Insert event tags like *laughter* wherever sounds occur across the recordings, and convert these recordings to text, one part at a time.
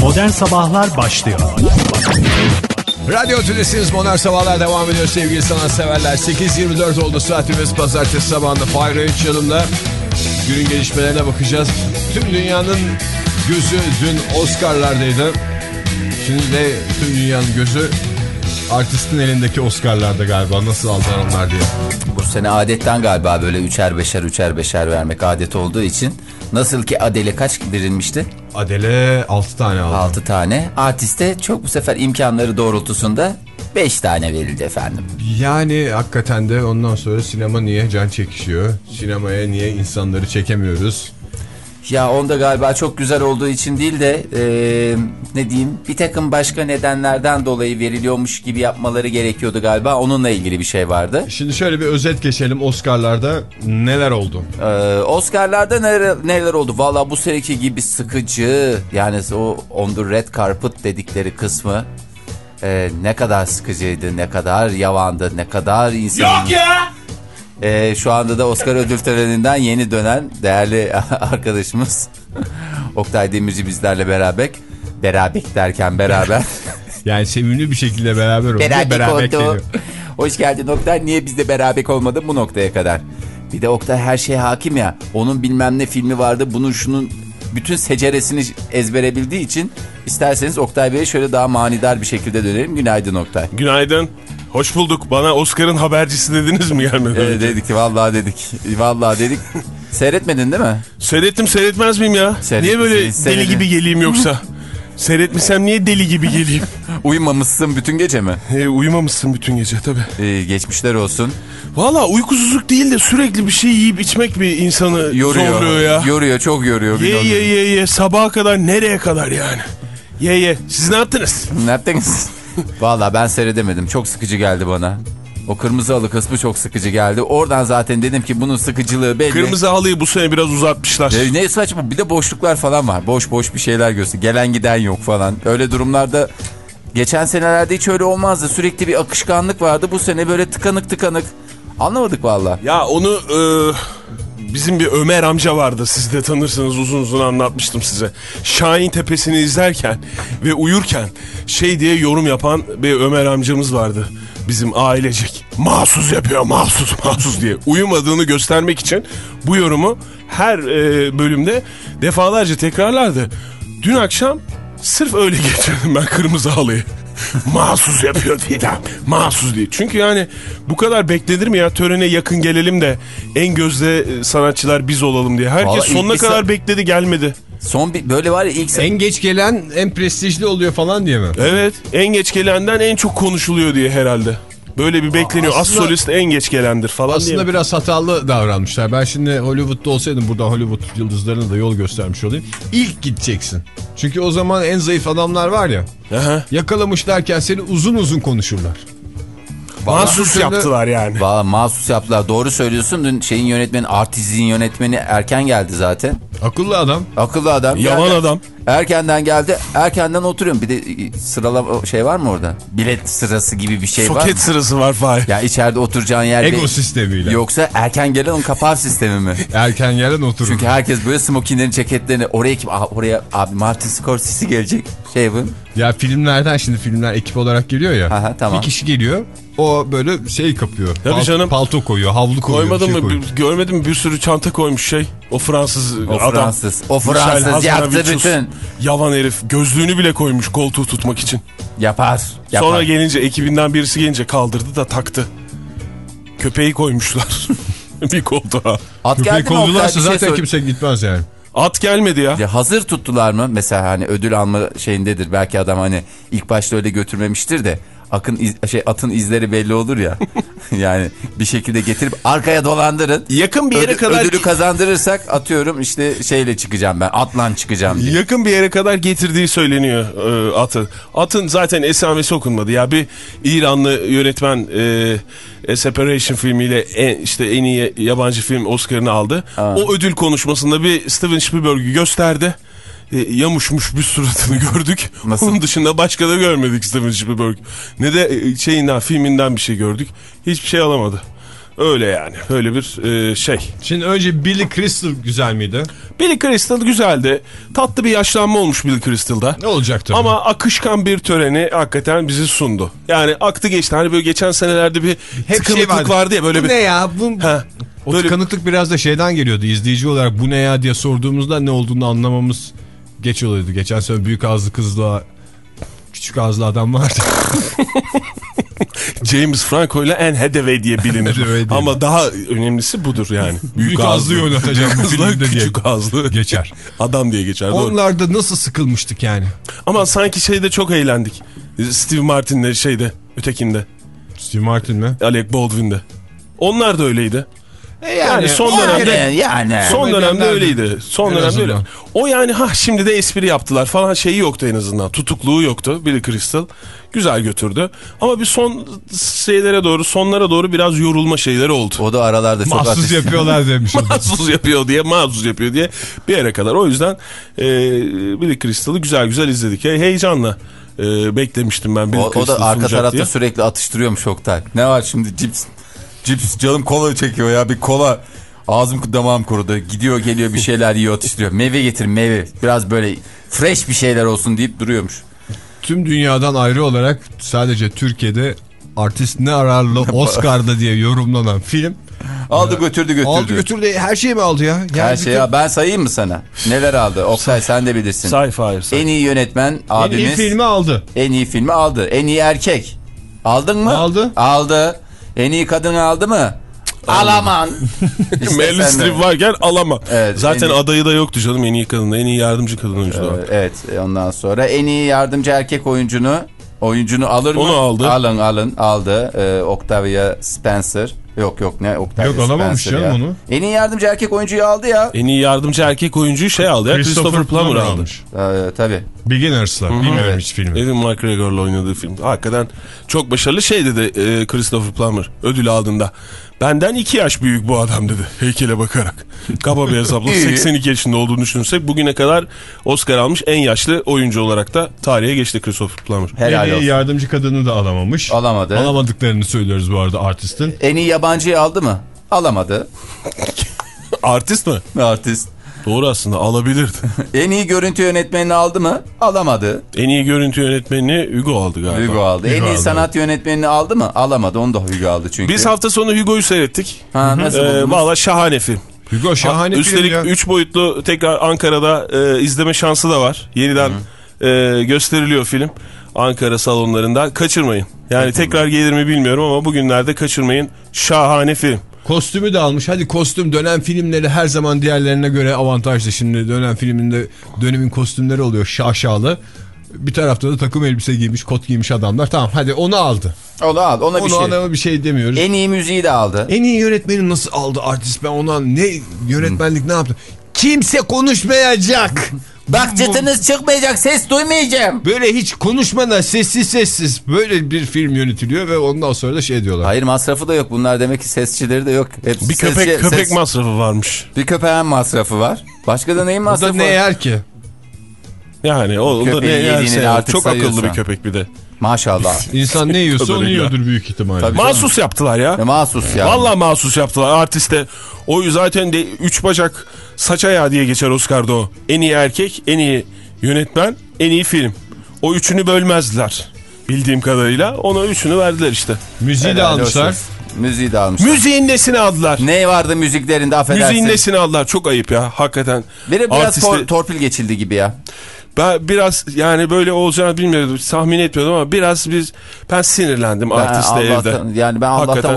Modern Sabahlar başlıyor. Radyo Tülesi'niz Modern Sabahlar devam ediyor sevgili sanatseverler. 8.24 oldu saatimiz pazartesi sabahında Range yanımda. Günün gelişmelerine bakacağız. Tüm dünyanın gözü dün Oscar'lardaydı. Şimdi de tüm dünyanın gözü artistin elindeki Oscar'larda galiba nasıl aldılar onlar diye. Sene adetten galiba böyle üçer beşer üçer beşer vermek adet olduğu için. Nasıl ki Adele kaç verilmişti? Adele 6 tane aldı. 6 tane. Artiste çok bu sefer imkanları doğrultusunda 5 tane verildi efendim. Yani hakikaten de ondan sonra sinema niye can çekişiyor? Sinemaya niye insanları çekemiyoruz? Ya onda galiba çok güzel olduğu için değil de e, ne diyeyim bir takım başka nedenlerden dolayı veriliyormuş gibi yapmaları gerekiyordu galiba. Onunla ilgili bir şey vardı. Şimdi şöyle bir özet geçelim Oscar'larda neler oldu? Ee, Oscar'larda neler, neler oldu? Valla bu seneki gibi sıkıcı yani o on the red carpet dedikleri kısmı e, ne kadar sıkıcıydı, ne kadar yavandı, ne kadar insan... Yok ya! E, şu anda da Oscar ödül töreninden yeni dönen değerli *laughs* arkadaşımız *laughs* Oktay Demirci bizlerle beraber. Beraber derken beraber. *laughs* yani sevimli bir şekilde beraber oldu. Beraber, beraber oldu. geliyor. Hoş geldin Oktay. Niye bizde beraber olmadı bu noktaya kadar? Bir de Oktay her şeye hakim ya. Onun bilmem ne filmi vardı. Bunun şunun bütün seceresini ezbere bildiği için isterseniz Oktay Bey'e şöyle daha manidar bir şekilde dönelim. Günaydın Oktay. Günaydın. Hoş bulduk. Bana Oscar'ın habercisi dediniz mi gelmeden Ee, önce? dedik vallahi dedik. Vallahi dedik. *laughs* Seyretmedin değil mi? Seyrettim seyretmez miyim ya? Seyrettim, niye böyle seyrettim. deli gibi geleyim yoksa? Seyretmişsem niye deli gibi geleyim? *laughs* Uyumamışsın bütün gece mi? Ee, uyumamışsın bütün gece tabii. Ee, geçmişler olsun. Valla uykusuzluk değil de sürekli bir şey yiyip içmek bir insanı Yoruyor. zorluyor ya. Yoruyor çok yoruyor. Ye ye ye ye sabaha kadar nereye kadar yani? Ye ye. Siz ne yaptınız? Ne yaptınız? Valla ben seyredemedim. Çok sıkıcı geldi bana. O kırmızı halı kısmı çok sıkıcı geldi. Oradan zaten dedim ki bunun sıkıcılığı belli. Kırmızı halıyı bu sene biraz uzatmışlar. E, ne saçma bir de boşluklar falan var. Boş boş bir şeyler göster. Gelen giden yok falan. Öyle durumlarda geçen senelerde hiç öyle olmazdı. Sürekli bir akışkanlık vardı. Bu sene böyle tıkanık tıkanık. Anlamadık valla. Ya onu e, bizim bir Ömer amca vardı. Siz de tanırsınız uzun uzun anlatmıştım size. Şahin Tepesi'ni izlerken ve uyurken şey diye yorum yapan bir Ömer amcamız vardı. Bizim ailecek. Mahsus yapıyor mahsus mahsus diye. Uyumadığını göstermek için bu yorumu her e, bölümde defalarca tekrarlardı. Dün akşam sırf öyle *laughs* geçirdim ben kırmızı halıyı. Mahsus yapıyor Didem. Mahsus diye. Çünkü yani bu kadar beklenir mi ya törene yakın gelelim de en gözde e, sanatçılar biz olalım diye. Herkes Vallahi sonuna kadar bekledi gelmedi. Son bir böyle var ya ilk. En geç gelen en prestijli oluyor falan diye mi? Evet en geç gelenden en çok konuşuluyor diye herhalde. Böyle bir bekleniyor. Az aslında- solist en geç gelendir falan Aslında diye. biraz hatalı davranmışlar. Ben şimdi Hollywood'da olsaydım buradan Hollywood yıldızlarına da yol göstermiş olayım. İlk gideceksin. Çünkü o zaman en zayıf adamlar var ya. Aha. Yakalamışlarken seni uzun uzun konuşurlar. Mahsus Vallahi- yaptılar yani. Valla mahsus yaptılar. Doğru söylüyorsun. Dün şeyin yönetmeni, artizin yönetmeni erken geldi zaten. Akıllı adam. Akıllı adam. Yalan Geldi. adam. Erkenden geldi. Erkenden oturuyorum. Bir de sıralama şey var mı orada? Bilet sırası gibi bir şey var mı? Soket sırası var Fahir. Ya içeride oturacağın yer Ego değil. sistemiyle. Yoksa erken gelen onun kapağı sistemi mi? *laughs* Erken gelen oturur. Çünkü herkes böyle smokinlerin ceketlerini oraya kim? Aha, oraya abi Martin Scorsese gelecek. Şey bu. Ya filmlerden şimdi filmler ekip olarak geliyor ya. Aha, tamam. Bir kişi geliyor. O böyle şey kapıyor. Tabii canım. Palto koyuyor, havlu koyuyor. Koymadın şey mı? koyuyor. Bir- Görmedin mi? Bir sürü çanta koymuş şey. O Fransız O adam. Fransız. O Michel Fransız yaptı bütün. Yavan herif. Gözlüğünü bile koymuş koltuğu tutmak için. Yapar. yapar. Sonra gelince ekibinden birisi gelince kaldırdı da taktı. Köpeği koymuşlar. *laughs* bir koltuğa. At Köpeği Bir şey zaten sor- kimse gitmez yani. At gelmedi ya. Ya hazır tuttular mı? Mesela hani ödül alma şeyindedir. Belki adam hani ilk başta öyle götürmemiştir de akın iz- şey atın izleri belli olur ya. *laughs* yani bir şekilde getirip arkaya dolandırın. Yakın bir yere Ödü- kadar ödülü kazandırırsak atıyorum işte şeyle çıkacağım ben. Atlan çıkacağım diye. yakın bir yere kadar getirdiği söyleniyor e, atı. Atın zaten esamesi okunmadı ya. Bir İranlı yönetmen e, A Separation filmiyle en, işte en iyi yabancı film Oscar'ını aldı. O ödül konuşmasında bir Steven Spielberg'ü gösterdi. E, yamuşmuş bir suratını *laughs* gördük. Nasıl? Onun dışında başka da görmedik Steven Spielberg. Ne de e, şeyinden filminden bir şey gördük. Hiçbir şey alamadı. Öyle yani. Öyle bir e, şey. Şimdi önce Billy Crystal güzel miydi? Billy Crystal güzeldi. Tatlı bir yaşlanma olmuş Billy Crystal'da. Ne olacak tabii. Ama akışkan bir töreni hakikaten bizi sundu. Yani aktı geçti. Hani böyle geçen senelerde bir hep tıkanıklık şey vardı. vardı ya böyle bu bir... ne ya? Bu... Ha, O böyle- tıkanıklık biraz da şeyden geliyordu. İzleyici olarak bu ne ya diye sorduğumuzda ne olduğunu anlamamız geç oluyordu. Geçen sene büyük ağızlı kızla küçük ağızlı adam vardı. *laughs* James Franco ile Anne Hathaway diye bilinir. Hathaway diye. Ama daha önemlisi budur yani. Büyük ağızlıyı oynatacağım bu ağızlı, filmde diye. küçük ağızlı. Geçer. Adam diye geçer. Doğru. Onlarda nasıl sıkılmıştık yani. Ama sanki şeyde çok eğlendik. Steve Martin'le şeyde ötekinde. Steve Martin mi? Alec Baldwin'de. Onlar da öyleydi. E Yani son dönemde Yani, yani. son dönemde öyleydi. Son en dönemde öyle. O yani ha şimdi de espri yaptılar falan şeyi yoktu en azından. Tutukluğu yoktu Billy Crystal. Güzel götürdü. Ama bir son şeylere doğru sonlara doğru biraz yorulma şeyleri oldu. O da aralarda çok Mahsus ateş. yapıyorlar demiş. o *laughs* mahsus yapıyor diye mahsus yapıyor diye bir yere kadar. O yüzden e, Billy Crystal'ı güzel güzel izledik. He- heyecanla e, beklemiştim ben Billy O, o Crystal da arka tarafta diye. sürekli atıştırıyormuş Oktay. Ne var şimdi cips? Cips canım kola çekiyor ya bir kola. Ağzım damağım kurudu. Gidiyor geliyor bir şeyler yiyor atıştırıyor. Meyve getir meyve. Biraz böyle fresh bir şeyler olsun deyip duruyormuş. Tüm dünyadan ayrı olarak sadece Türkiye'de artist ne ararlı *laughs* Oscar'da diye yorumlanan film. Aldı götürdü götürdü. Aldı götürdü her şeyi mi aldı ya? Yani Her bütün- şey ya ben sayayım mı sana? Neler aldı? Oktay sen de bilirsin. Sci-fi. sci-fi. En iyi yönetmen En iyi abimiz filmi aldı. en iyi filmi aldı. En iyi erkek. Aldın mı? Aldı. Aldı. En iyi kadını aldı mı? Alaman. *laughs* İşte Meryl. Streep varken alama. Evet, Zaten en iyi- adayı da yoktu canım en iyi kadın. En iyi yardımcı kadın oyuncu da. Ee, Evet ondan sonra en iyi yardımcı erkek oyuncunu oyuncunu alır mı? Onu aldı. Alın alın aldı. Ee, Octavia Spencer. Yok yok ne Octavia Yok, alamamış Spencer canım ya. onu. En iyi yardımcı erkek oyuncuyu aldı ya. En iyi yardımcı erkek oyuncuyu şey aldı ya. Christopher, Plummer aldı. almış. Ee, tabii. Beginners'la. Bilmiyorum Evet. hiç filmi. Evan McGregor'la oynadığı film. Hakikaten çok başarılı şey dedi e, Christopher Plummer ödül aldığında. Benden iki yaş büyük bu adam dedi heykele bakarak. Kaba bir hesapla *laughs* İyi. 82 yaşında olduğunu düşünürsek bugüne kadar Oscar almış en yaşlı oyuncu olarak da tarihe geçti Christopher Plummer. Helal En iyi olsun. yardımcı kadını da alamamış. Alamadı. Alamadıklarını söylüyoruz bu arada artistin. En iyi yabancıyı aldı mı? Alamadı. *laughs* Artist mi? Artist. Doğru aslında alabilirdi. *laughs* En iyi görüntü yönetmenini aldı mı? Alamadı. en iyi görüntü yönetmenini Hugo aldı galiba. Hugo aldı. en Hugo iyi aldı. sanat yönetmenini aldı mı? Alamadı. Onu da Hugo aldı çünkü. Biz hafta sonu Hugo'yu seyrettik. ha, nasıl Ee, buldunuz? Valla şahane film. Hugo şahane film Üstelik ya. 3 boyutlu tekrar Ankara'da e, izleme şansı da var. Yeniden e, gösteriliyor film. Ankara salonlarında. Kaçırmayın. Yani tekrar gelir mi bilmiyorum ama bugünlerde kaçırmayın. Şahane film. Kostümü de almış. Hadi kostüm dönem filmleri her zaman diğerlerine göre avantajlı. Şimdi dönem filminde dönemin kostümleri oluyor şaşalı. Bir tarafta da takım elbise giymiş, kot giymiş adamlar. Tamam hadi onu aldı. Onu aldı. Ona bir Onu şey. bir şey demiyoruz. En iyi müziği de aldı. En iyi yönetmeni nasıl aldı artist? Ben ona ne yönetmenlik ne yaptı? Kimse konuşmayacak. *laughs* Bak çıtınız çıkmayacak ses duymayacağım. Böyle hiç konuşmadan sessiz sessiz böyle bir film yönetiliyor ve ondan sonra da şey diyorlar. Hayır masrafı da yok. Bunlar demek ki sesçileri de yok. Hep Bir köpek sesçi- köpek ses- masrafı varmış. Bir köpeğin masrafı var. Başka da neyin O da masrafı ne var? yer ki? Yani o, o da ne yerse artık Çok akıllı sayıyorsun. bir köpek bir de. Maşallah. *laughs* İnsan ne *laughs* yiyorsa onu yiyordur büyük ihtimalle. Tabii. Mahsus yaptılar ya. Ne mahsus ya. Vallahi mahsus yaptılar artiste. O zaten de üç bacak saç ayağı diye geçer Oscar'da o. En iyi erkek, en iyi yönetmen, en iyi film. O üçünü bölmezdiler. Bildiğim kadarıyla ona üçünü verdiler işte. Müziği de Helal almışlar. olsun. Müziği de almışlar. Müziğin nesini aldılar? ne vardı müziklerinde affedersin. Müziğin nesini aldılar? Çok ayıp ya hakikaten. Biri biraz Artiste- tor- torpil geçildi gibi ya. Ben biraz yani böyle olacağını bilmiyordum. Tahmin etmiyordum ama biraz biz ben sinirlendim Ben artiste evde. Yani ben Allah'tan Hakikaten.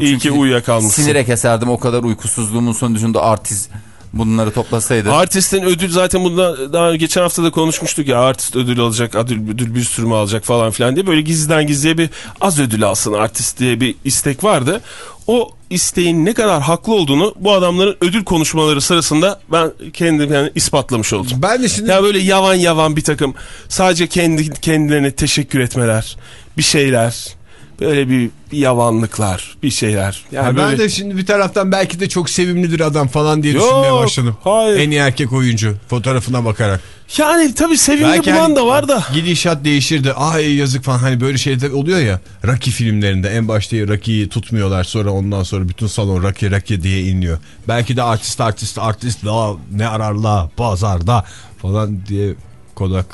İyi ki uyuyakalmışsın. Sinire keserdim o kadar uykusuzluğumun sonucunda artist bunları toplasaydı. Artistin ödül zaten bunda daha geçen hafta da konuşmuştuk ya artist ödül alacak ödül, ödül bir sürü mü alacak falan filan diye böyle gizliden gizliye bir az ödül alsın artist diye bir istek vardı. O isteğin ne kadar haklı olduğunu bu adamların ödül konuşmaları sırasında ben kendim yani ispatlamış oldum. Ben de şimdi Ya böyle yavan yavan bir takım sadece kendi kendilerine teşekkür etmeler, bir şeyler. Böyle bir, bir yavanlıklar, bir şeyler. Yani Ha, ben böyle... de şimdi bir taraftan belki de çok sevimlidir adam falan diye Yok, düşünmeye başladım. hayır. En iyi erkek oyuncu fotoğrafına bakarak. Yani tabii sevimli Belki bulan hani da var da. Gidişat değişirdi. Ay yazık falan hani böyle şeyler oluyor ya. Rocky filmlerinde en başta Rocky'yi tutmuyorlar sonra ondan sonra bütün salon Rocky Rocky diye inliyor. Belki de artist artist artist la ne ararla pazarda falan diye Kodak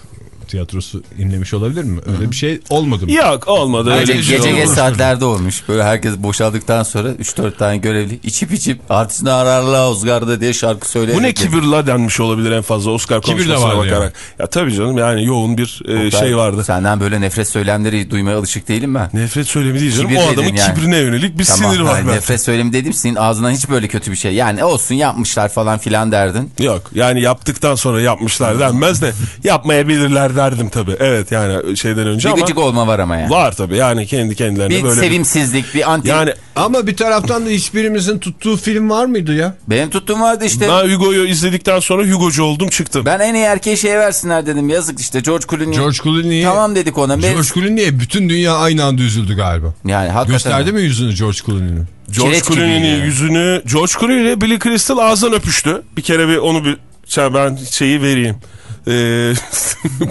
tiyatrosu inlemiş olabilir mi? Öyle bir şey olmadı mı? Yok olmadı Gece, öyle bir şey gece geç saatlerde olmuş. Böyle herkes boşaldıktan sonra 3-4 tane görevli içip içip artist ararla Oscar'da diye şarkı söyleyerek. Bu ne kibirla denmiş olabilir en fazla Oscar konuşmasına bakarak. Ya tabii canım yani yoğun bir e, Oktay, şey vardı. Senden böyle nefret söylemleri duymaya alışık değilim ben. Nefret söylemi değil canım. Kibir o adamın yani. kibrine yönelik bir Tamam, siniri var bende. nefret söylemi dedim senin ağzından hiç böyle kötü bir şey. Yani olsun yapmışlar falan filan derdin. Yok yani yaptıktan sonra yapmışlar denmez de yapmayabilirler derdim tabii. Evet yani şeyden önce Bir ama gıcık olma var ama yani. var tabii yani kendi kendilerine Bir böyle bir- sevimsizlik, bir anti... Yani Ama bir taraftan da hiçbirimizin tuttuğu film var mıydı ya? Benim tuttuğum vardı işte. ben Hugo'yu izledikten sonra Hugo'cu oldum çıktım. Ben en iyi erkeğe şey versinler dedim. Yazık işte George Clooney. George Clooney'e Tamam dedik ona. Ben- George Clooney'e bütün dünya aynı anda üzüldü galiba. Yani hakikaten. Gösterdi mi yüzünü George Clooney'nin? George Clooney'nin yüzünü George Clooney ile Billy Crystal ağzından öpüştü. Bir kere bir onu bir şey, ben şeyi vereyim. Ee,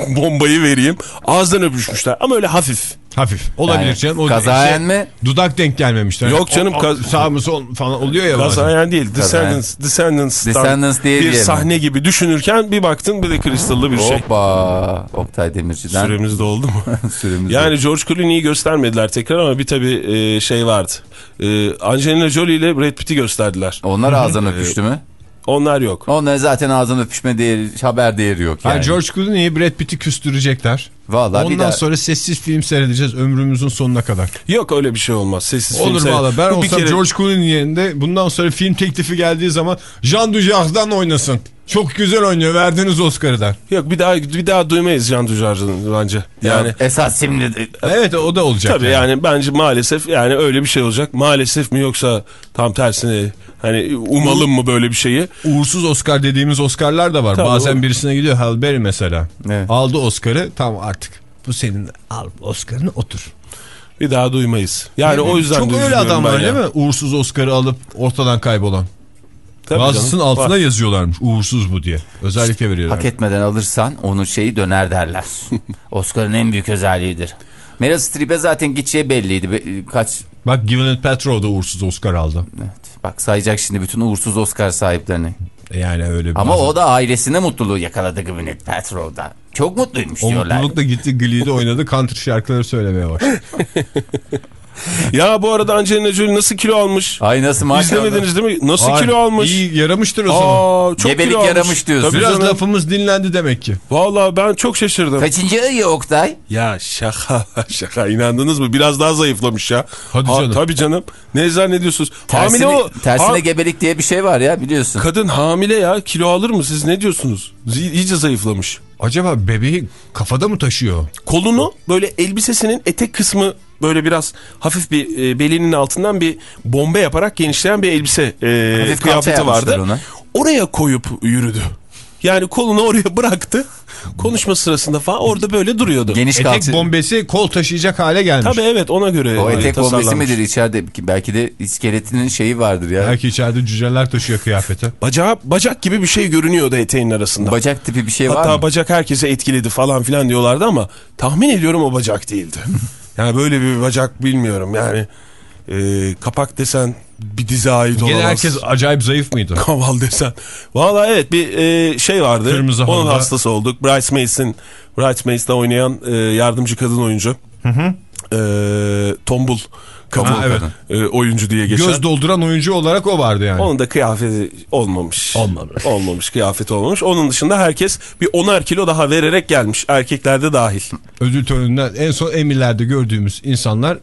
*laughs* bombayı vereyim. Ağızdan öpüşmüşler ama öyle hafif. Hafif. Olabilir Yani canım. O kazayen şey, mi? Dudak denk gelmemiştir. Yok canım, O- o- sağ mı sol falan oluyor ya. Kazayen değil. Descendants, Descendants'tan Descendants diye bir diyelim. sahne gibi düşünürken bir baktın Billy Crystal'lı bir şey. Hoppa. Oktay Demirci'den. Süremiz de oldu mu? *laughs* Süremiz Yani. George Clooney'i göstermediler tekrar ama bir tabi e, şey vardı. E, Angelina Jolie ile Brad Pitt'i gösterdiler. Onlar ağzından öpüştü mü? Onlar yok. Onların zaten ağzından öpüşme değeri, haber değeri yok yani. Yani George Clooney'i Brad Pitt'i küstürecekler. Vallahi Ondan daha- sonra sessiz film seyredeceğiz ömrümüzün sonuna kadar. Yok öyle bir şey olmaz. Sessiz film Olur seyret- valla ben Bu olsam kere- George Clooney yerinde bundan sonra film teklifi geldiği zaman Jean Dujardin oynasın. Çok güzel oynuyor verdiniz Oscar'ı der. Yok bir daha bir daha duymayız Can Dujardin'i bence. Yani Yani esas şimdi Evet o da olacak. tabii yani. bence maalesef yani öyle bir şey olacak. Maalesef mi yoksa tam tersine hani umalım mı böyle bir şeyi? Uğursuz Oscar dediğimiz Oscar'lar da var. Tabii, Bazen o- birisine gidiyor Halle Berry mesela. Evet. Aldı Oscar'ı tamam artık bu senin al Oscar'ını otur. Bir daha duymayız. Yani o yüzden Çok de öyle adam var ya. değil mi? Uğursuz Oscar'ı alıp ortadan kaybolan. Tabii Bazısının canım, altına var. yazıyorlarmış uğursuz bu diye. Özellikle veriyorlar. hak etmeden alırsan onun şeyi döner derler. *laughs* Oscar'ın en büyük özelliğidir. Meryl Streep'e zaten gideceği belliydi. Be- Kaç Bak Gwyneth Paltrow da uğursuz Oscar aldı. evet. Bak sayacak şimdi bütün uğursuz Oscar sahiplerini. Yani öyle Ama bazen- o da ailesine mutluluğu yakaladı Gwyneth Paltrow'da. Çok mutluymuş O diyorlar. mutlulukla gitti Glee'de oynadı country şarkıları söylemeye başladı. *laughs* *laughs* Ya bu arada Angelina Jolie nasıl kilo almış? Ay nasıl maşallah. İzlemediniz değil mi? Nasıl Ay, kilo almış? İyi yaramıştır o zaman. Aa, çok Gebelik kilo almış. yaramış diyorsun. Tabii Biraz canım. lafımız dinlendi demek ki. Vallahi ben çok şaşırdım. Kaçıncı ayı Oktay? Ya şaka *laughs* şaka inandınız mı? Biraz daha zayıflamış ya. Hadi canım. Tabii canım. Ne zannediyorsunuz? Tersine, hamile o. tersine Ha- gebelik diye bir şey var ya biliyorsun. kadın hamile ya kilo alır mı siz ne diyorsunuz? İyice zayıflamış. Acaba bebeği kafada mı taşıyor? Kolunu böyle elbisesinin etek kısmı böyle biraz hafif bir e, belinin altından bir bombe yaparak genişleyen bir elbise e, Hafif kıyafeti vardı. ona. Oraya koyup yürüdü. Yani kolunu oraya *laughs* bıraktı. Konuşma sırasında falan orada böyle duruyordu. Geniş Etek kalça. bombesi kol taşıyacak hale gelmiş. Tabii evet ona göre O e, etek bombesi midir içeride? Belki de iskeletinin şeyi vardır ya. Belki içeride cüceler taşıyor kıyafeti. Bacağı, bacak gibi bir şey görünüyordu eteğin arasında. Bacak tipi bir şey var Hatta bacak herkese etkiledi falan filan diyorlardı ama tahmin ediyorum o bacak değildi. *laughs* yani böyle bir bacak bilmiyorum yani e, kapak desen bir dize ait Gene olamaz. herkes acayip zayıf mıydı? *laughs* Kaval desen. Valla evet bir e, şey vardı. Kırmızı Onun halıda. hastası olduk. Bridesmaids'in Bridesmaids'da oynayan e, yardımcı kadın oyuncu. E, tombul kadın Ha, evet. e, oyuncu diye geçen. Göz dolduran oyuncu olarak o vardı yani. Onun da kıyafeti olmamış. Olmamış. Olmamış kıyafeti olmamış. Onun dışında herkes bir 10'ar kilo daha vererek gelmiş. Erkekler de dahil. Ödül töreninden en son Emmy'lerde gördüğümüz insanlar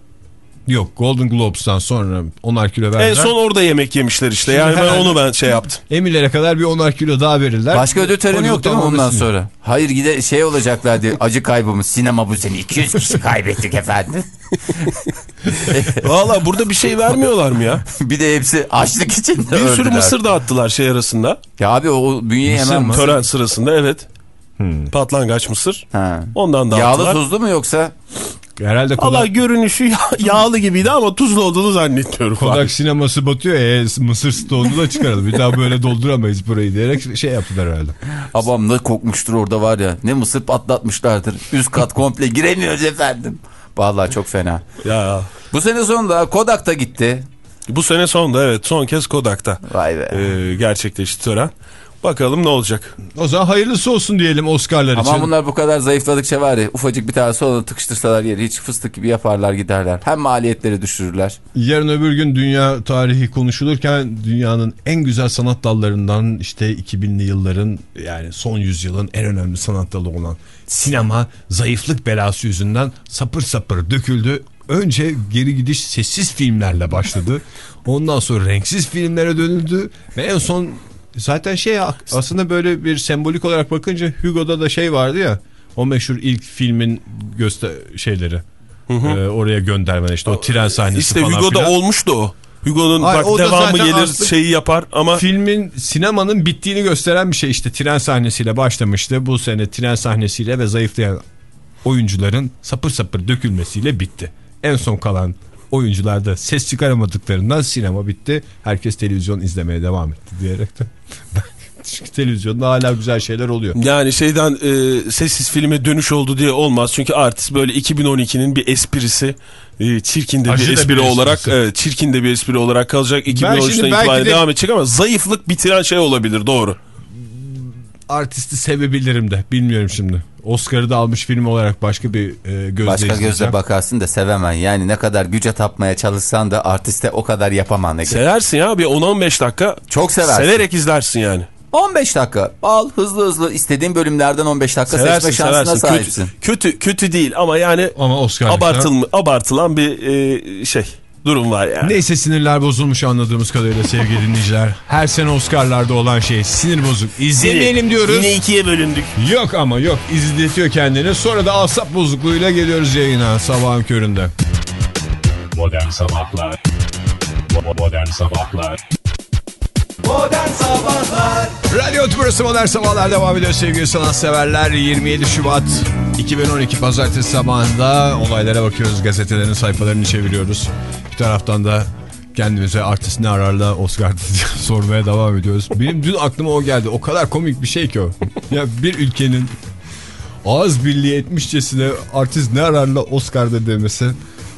yok. Golden Globes'tan sonra 10'ar kilo verdiler. En son orada yemek yemişler işte. Yani ben onu ben şey yaptım. Emmy'lere kadar bir 10'ar kilo daha verirler. Başka ödül töreni yok değil mi ondan sonra? Hayır gide şey olacaklar diye acı kaybımız sinema bu sene 200 kişi kaybettik efendim. *laughs* Valla burada bir şey vermiyorlar mı ya? *laughs* bir de hepsi açlık içinde Bir öldüler. sürü mısır dağıttılar şey arasında. Ya abi o bünyeyi Mısır hemen mı? Tören sırasında evet. Patlangaç mısır. Ha. Ondan dağıttılar. Yağlı tuzlu mu yoksa? Herhalde Allah Kodak, görünüşü yağ- *laughs* yağlı gibiydi ama tuzlu olduğunu zannetmiyorum. Kodak sineması batıyor ya e, Mısır stoğunu da çıkaralım. Bir daha böyle dolduramayız burayı diyerek şey yaptılar herhalde. Abam ne kokmuştur orada var ya. Ne mısır patlatmışlardır. Üst kat komple giremiyoruz efendim. Vallahi çok fena. Ya Bu sene sonunda Kodak da gitti. bu sene sonunda evet son kez Kodak'ta Vay be. e, gerçekleşti tören. Bakalım ne olacak. O zaman hayırlısı olsun diyelim Oscar'lar için. Ama bunlar bu kadar zayıfladıkça var ya ufacık bir tane sonra tıkıştırsalar yeri hiç fıstık gibi yaparlar giderler. Hem maliyetleri düşürürler. Yarın öbür gün dünya tarihi konuşulurken dünyanın en güzel sanat dallarından işte 2000'li yılların yani son yüzyılın en önemli sanat dalı olan sinema zayıflık belası yüzünden sapır sapır döküldü. Önce geri gidiş sessiz filmlerle başladı. Ondan sonra renksiz filmlere dönüldü ve en son zaten şey aslında böyle bir sembolik olarak bakınca Hugo'da da şey vardı ya o meşhur ilk filmin göster şeyleri. Ee, oraya gönderme işte o tren sahnesi İşte falan Hugo'da filan. olmuştu o. Hugo'nun bak o devamı gelir şeyi yapar ama Filmin sinemanın bittiğini gösteren bir şey işte tren sahnesiyle başlamıştı. Bu sene tren sahnesiyle ve zayıflayan oyuncuların sapır sapır dökülmesiyle bitti. En son kalan oyuncular da ses çıkaramadıklarından sinema bitti. Herkes televizyon izlemeye devam etti diyerek de. *laughs* Çünkü televizyonda hala güzel şeyler oluyor. yani şeyden e, sessiz filme dönüş oldu diye olmaz. Çünkü artist böyle 2012'nin bir esprisi e, çirkin de bir espri bir olarak esprisi. evet, çirkin de bir espri olarak kalacak. şimdi 2013'ten belki itibaren de- devam edecek ama zayıflık bitiren şey olabilir doğru. Artisti sevebilirim de bilmiyorum şimdi. Oscar'ı da almış film olarak başka bir e, gözle Başka izleyeceğim. gözle bakarsın da sevemen. Yani ne kadar güce tapmaya çalışsan da artiste o kadar yapaman. Seversin ya bir 10-15 dakika. Çok seversin. Severek izlersin yani. 15 dakika al hızlı hızlı istediğin bölümlerden 15 dakika Seversin seçme şansına seversin. sahipsin. Kötü, kötü, kötü değil ama yani Ama Oscar abartılma, abartılan bir e, şey durum var yani. Neyse sinirler bozulmuş anladığımız kadarıyla sevgili dinleyiciler. Her sene Oscar'larda olan şey sinir bozuk. İzlemeyelim diyoruz. Yine ikiye bölündük. Yok ama yok izletiyor kendini. Sonra da asap bozukluğuyla geliyoruz yayına sabahın köründe. Modern Sabahlar Modern Sabahlar Radyo Tümrüsü Modern Sabahlar devam ediyor sevgili sanatseverler. 27 Şubat 2012 Pazartesi sabahında olaylara bakıyoruz. Gazetelerin sayfalarını çeviriyoruz. Bir taraftan da kendimize artist ne ararla Oscar *laughs* sormaya devam ediyoruz. Benim dün aklıma o geldi. O kadar komik bir şey ki o. Ya bir ülkenin ağız birliği etmişçesine artist ne ararla Oscar'da demesi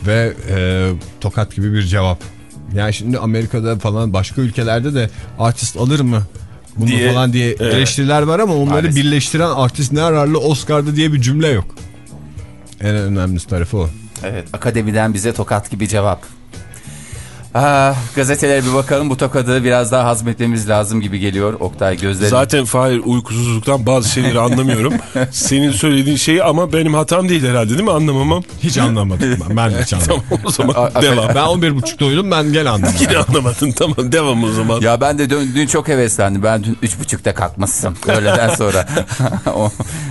ve e, tokat gibi bir cevap. Yani şimdi Amerika'da falan başka ülkelerde de artist alır mı? Bunu Diye, falan diye evet. eleştiriler var ama onları Maalesef. birleştiren artist ne ararlı Oscar'da diye bir cümle yok. En önemli tarafı o. Evet akademiden bize tokat gibi cevap. Aa, gazetelere bir bakalım bu tokadı biraz daha hazmetmemiz lazım gibi geliyor. Oktay gözlerim. Zaten Fahir uykusuzluktan bazı şeyleri *laughs* anlamıyorum. Senin söylediğin şeyi ama benim hatam değil herhalde değil mi anlamamam? Hiç anlamadım ben. Ben hiç *laughs* anlamadım. Tamam o zaman A- devam. Ben 11.30'da uyudum ben gene anlamadım. Yine anlamadın tamam devam o zaman. Ya ben de dün, dün çok heveslendim. Ben dün üç buçukta kalkmıştım öğleden sonra. *laughs* o,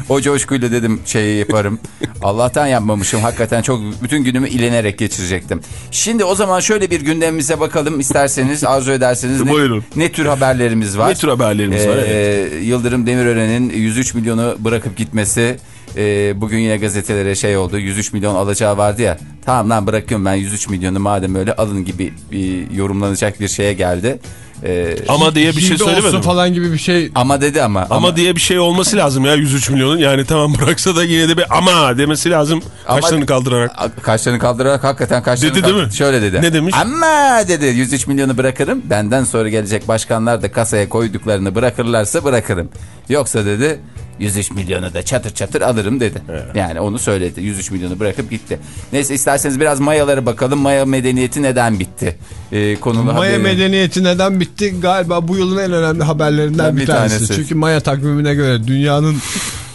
o coşkuyla dedim şey yaparım. Allah'tan yapmamışım. Hakikaten çok bütün günümü ilenerek geçirecektim. Şimdi o zaman şöyle bir gündemimize bakalım isterseniz arzu ederseniz ne, Buyurun. ne tür haberlerimiz var? Ne tür haberlerimiz var, Ee, Yıldırım Demirören'in 103 milyonu bırakıp gitmesi e, bugün yine gazetelere şey oldu 103 milyon alacağı vardı ya tamam lan bırakıyorum ben 103 milyonu madem öyle alın gibi bir yorumlanacak bir şeye geldi. Ee, Ama diye bir şey söylemedim. mi? falan gibi bir şey. ama dedi ama. Ama, diye bir şey olması lazım ya 103 milyonun. Yani tamam bıraksa da yine de bir ama demesi lazım. Ama- Kaşlarını kaldırarak. Kaşlarını kaldırarak hakikaten kaşlarını Dedi, değil mi? Şöyle dedi. Ne demiş? Ama dedi 103 milyonu bırakırım. Benden sonra gelecek başkanlar da kasaya koyduklarını bırakırlarsa bırakırım. Yoksa dedi 103 milyonu da çatır çatır alırım dedi. Yani onu söyledi. 103 milyonu bırakıp gitti. Neyse isterseniz biraz mayalara bakalım. Maya medeniyeti neden bitti? Ee, konulu Maya haberi- medeniyeti neden bitti? Galiba bu yılın en önemli haberlerinden bir, Bir tanesi. tanesi. Çünkü Maya takvimine göre dünyanın